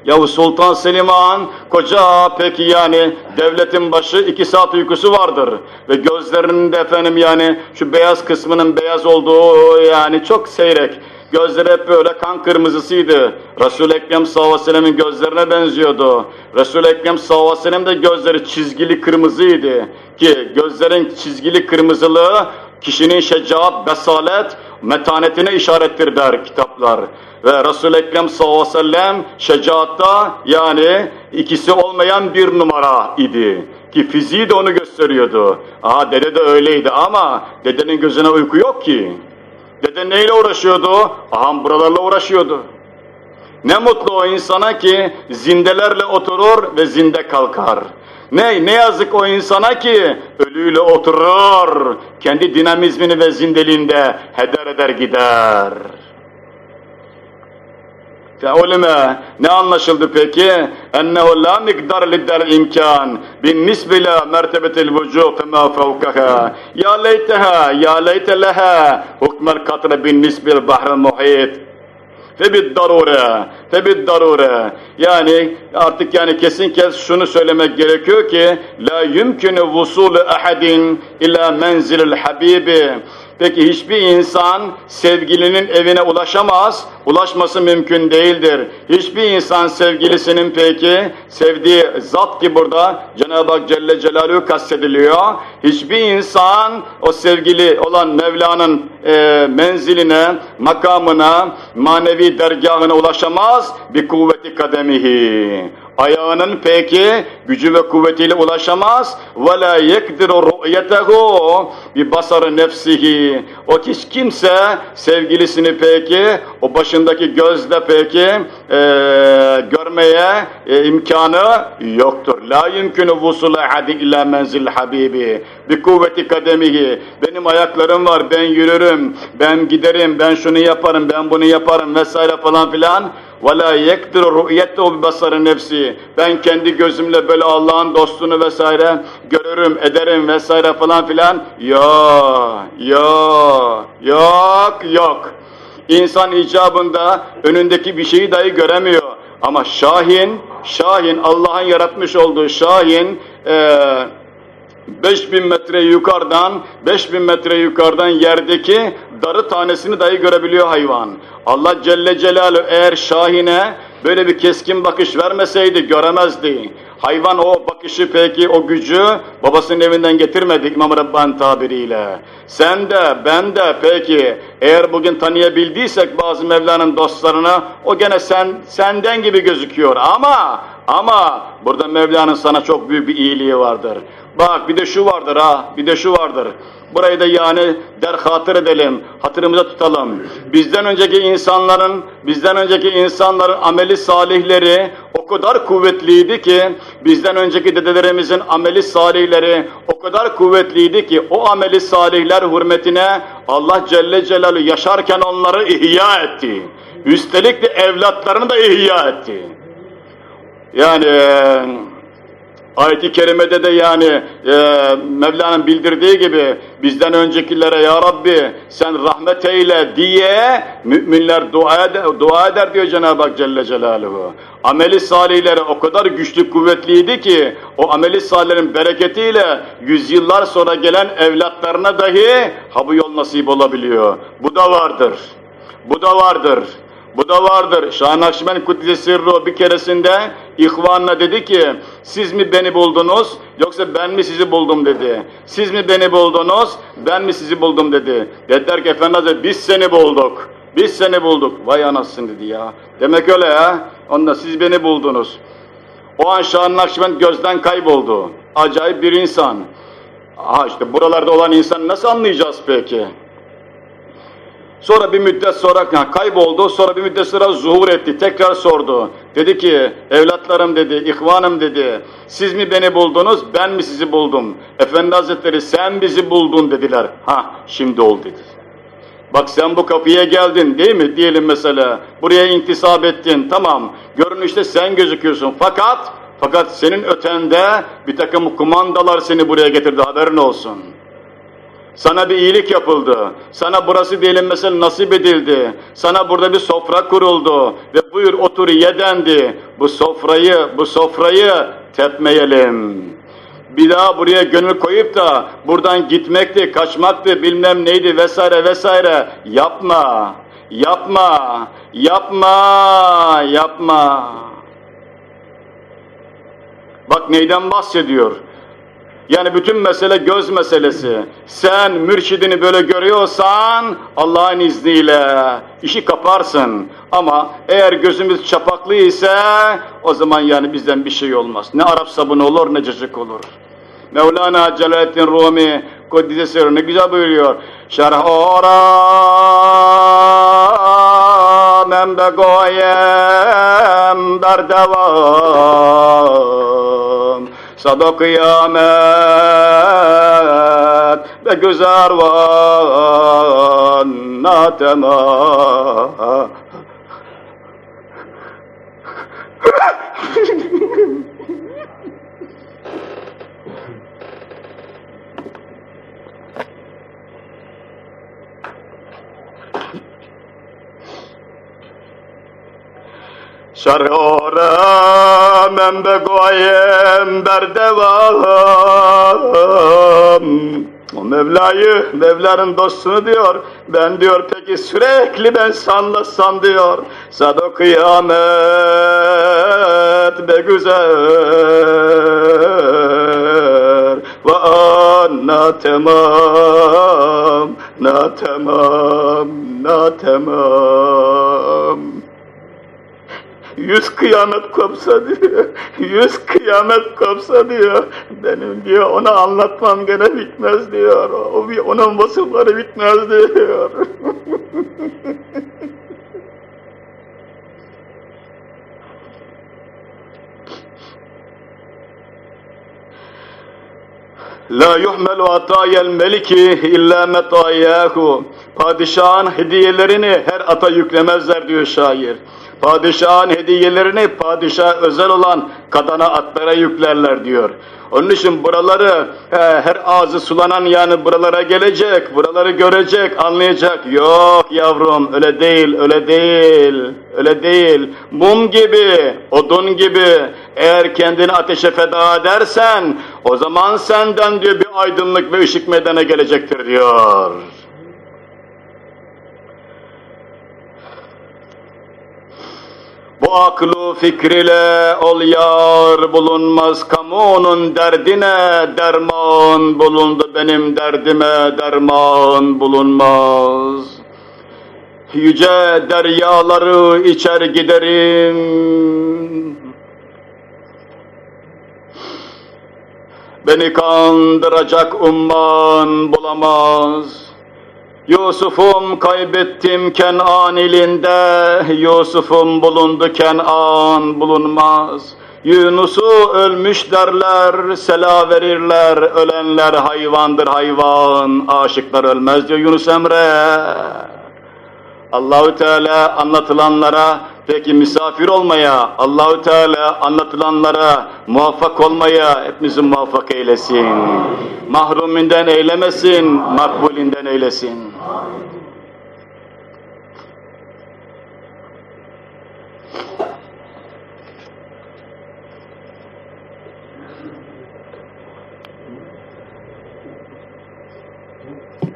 Yahu Sultan Selim Han koca peki yani devletin başı iki saat uykusu vardır. Ve gözlerinin de efendim yani şu beyaz kısmının beyaz olduğu yani çok seyrek. Gözleri hep böyle kan kırmızısıydı. Resul-i Ekrem sallallahu aleyhi gözlerine benziyordu. Resul-i Ekrem sallallahu aleyhi de gözleri çizgili kırmızıydı. Ki gözlerin çizgili kırmızılığı kişinin şecaat, besalet, metanetine işarettir der kitaplar. Ve Resul-i Ekrem sallallahu aleyhi ve sellem şecaatta yani ikisi olmayan bir numara idi. Ki fiziği de onu gösteriyordu. Aha dede de öyleydi ama dedenin gözüne uyku yok ki. Dede neyle uğraşıyordu? Aha buralarla uğraşıyordu. Ne mutlu o insana ki zindelerle oturur ve zinde kalkar. Ne, ne yazık o insana ki ölüyle oturur, kendi dinamizmini ve zindeliğinde heder eder gider. Feulime ne anlaşıldı peki? Ennehu la mikdar liddel imkan bin nisbila mertebetil vücub fema fevkaha ya leyteha ya leyte leha hukmel katre bin nisbil bahril muhit febid darure febid darure yani artık yani kesin kes şunu söylemek gerekiyor ki la yumkinu vusulu ahadin ila menzilil habibi Peki hiçbir insan sevgilinin evine ulaşamaz, ulaşması mümkün değildir. Hiçbir insan sevgilisinin peki sevdiği zat ki burada Cenab-ı Hak Celle Celaluhu kastediliyor. Hiçbir insan o sevgili olan Mevla'nın e, menziline, makamına, manevi dergahına ulaşamaz bir kuvveti kademihi ayağının peki gücü ve kuvvetiyle ulaşamaz. Yekdiru ru'yetehu. Bi basarı nefsihi. O hiç kimse sevgilisini peki o başındaki gözle peki e, görmeye e, imkanı yoktur. La yumkinu vusula hadi illa menzil habibi. Bi kuvveti kademihi. Benim ayaklarım var ben yürürüm ben giderim ben şunu yaparım ben bunu yaparım vesaire falan filan وَلَا يَكْدِرُ رُؤْيَتَّهُ بِبَصَرِ nefsi. Ben kendi gözümle böyle Allah'ın dostunu vesaire görürüm, ederim vesaire falan filan. Yok, yok, yok, yok. İnsan icabında önündeki bir şeyi dahi göremiyor. Ama Şahin, Şahin Allah'ın yaratmış olduğu Şahin, eee 5000 metre yukarıdan, 5000 metre yukarıdan yerdeki darı tanesini dahi görebiliyor hayvan. Allah Celle Celaluhu eğer Şahin'e böyle bir keskin bakış vermeseydi göremezdi. Hayvan o bakışı peki o gücü babasının evinden getirmedi İmam Rabbani tabiriyle. Sen de ben de peki eğer bugün tanıyabildiysek bazı Mevla'nın dostlarını o gene sen senden gibi gözüküyor ama ama burada Mevla'nın sana çok büyük bir iyiliği vardır. Bak bir de şu vardır ha, bir de şu vardır. Burayı da yani der hatır edelim, hatırımıza tutalım. Bizden önceki insanların, bizden önceki insanların ameli salihleri o kadar kuvvetliydi ki, bizden önceki dedelerimizin ameli salihleri o kadar kuvvetliydi ki, o ameli salihler hürmetine Allah Celle Celaluhu yaşarken onları ihya etti. Üstelik de evlatlarını da ihya etti. Yani Ayet-i kerimede de yani e, Mevla'nın bildirdiği gibi bizden öncekilere ya Rabbi sen rahmet eyle diye müminler dua eder, dua eder diyor Cenab-ı Hak Celle Celaluhu. Ameli salihleri o kadar güçlü kuvvetliydi ki o ameli salihlerin bereketiyle yüzyıllar sonra gelen evlatlarına dahi ha bu yol nasip olabiliyor. Bu da vardır. Bu da vardır. Bu da vardır. Şah-ı Nakşibend Kuddise Sirru bir keresinde ihvanına dedi ki siz mi beni buldunuz yoksa ben mi sizi buldum dedi. Siz mi beni buldunuz ben mi sizi buldum dedi. Dediler ki Efendi biz seni bulduk. Biz seni bulduk. Vay anasın dedi ya. Demek öyle ya. Onda siz beni buldunuz. O an Şah-ı Nakşibend gözden kayboldu. Acayip bir insan. Aha işte buralarda olan insan nasıl anlayacağız peki? Sonra bir müddet sonra yani kayboldu, sonra bir müddet sonra zuhur etti, tekrar sordu. Dedi ki, evlatlarım dedi, ihvanım dedi, siz mi beni buldunuz, ben mi sizi buldum? Efendi Hazretleri sen bizi buldun dediler. Ha, şimdi oldu dedi. Bak sen bu kapıya geldin değil mi? Diyelim mesela, buraya intisap ettin, tamam. Görünüşte sen gözüküyorsun fakat, fakat senin ötende bir takım kumandalar seni buraya getirdi, haberin olsun. Sana bir iyilik yapıldı. Sana burası mesela nasip edildi. Sana burada bir sofra kuruldu. Ve buyur otur ye dendi. Bu sofrayı, bu sofrayı tepmeyelim. Bir daha buraya gönül koyup da buradan gitmekti, kaçmaktı, bilmem neydi vesaire vesaire. Yapma, yapma, yapma, yapma. Bak neyden bahsediyor? Yani bütün mesele göz meselesi. Sen mürşidini böyle görüyorsan Allah'ın izniyle işi kaparsın. Ama eğer gözümüz çapaklı ise o zaman yani bizden bir şey olmaz. Ne Arap sabunu olur ne cacık olur. Mevlana Celaleddin Rumi Kuddise Sırrı ne güzel buyuruyor. Şerh ora men begoyem berdevam Sada kıyamet ve güzer van natema Şerhora men begoyem berdevam o Mevla'yı, Mevla'nın dostunu diyor. Ben diyor peki sürekli ben sanlasam diyor. Sado kıyamet be güzel. Ve anna temam, na temam, na temam. Yüz kıyamet kopsa diyor, yüz kıyamet kopsa diyor, benim diyor ona anlatmam gene bitmez diyor, o bir onun vasıfları bitmez diyor. La yuhmelu atayel meliki illa metayahu. Padişahın hediyelerini her ata yüklemezler diyor şair. Padişahın hediyelerini padişah özel olan kadana atlara yüklerler diyor. Onun için buraları he, her ağzı sulanan yani buralara gelecek, buraları görecek, anlayacak. Yok yavrum öyle değil, öyle değil, öyle değil. Mum gibi, odun gibi eğer kendini ateşe feda edersen o zaman senden diyor bir aydınlık ve ışık medene gelecektir diyor. Bu aklı fikriyle ol yar bulunmaz kamunun derdine derman bulundu benim derdime derman bulunmaz. Yüce deryaları içer giderim. Beni kandıracak umman bulamaz. Yusuf'um kaybettim Kenan ilinde, Yusuf'um bulundu Kenan bulunmaz. Yunus'u ölmüş derler, sela verirler, ölenler hayvandır hayvan, aşıklar ölmez diyor Yunus Emre. Allahü Teala anlatılanlara Peki misafir olmaya, Allahü Teala anlatılanlara muvaffak olmaya hepimizi muvaffak eylesin. Mahruminden eylemesin, makbulinden eylesin.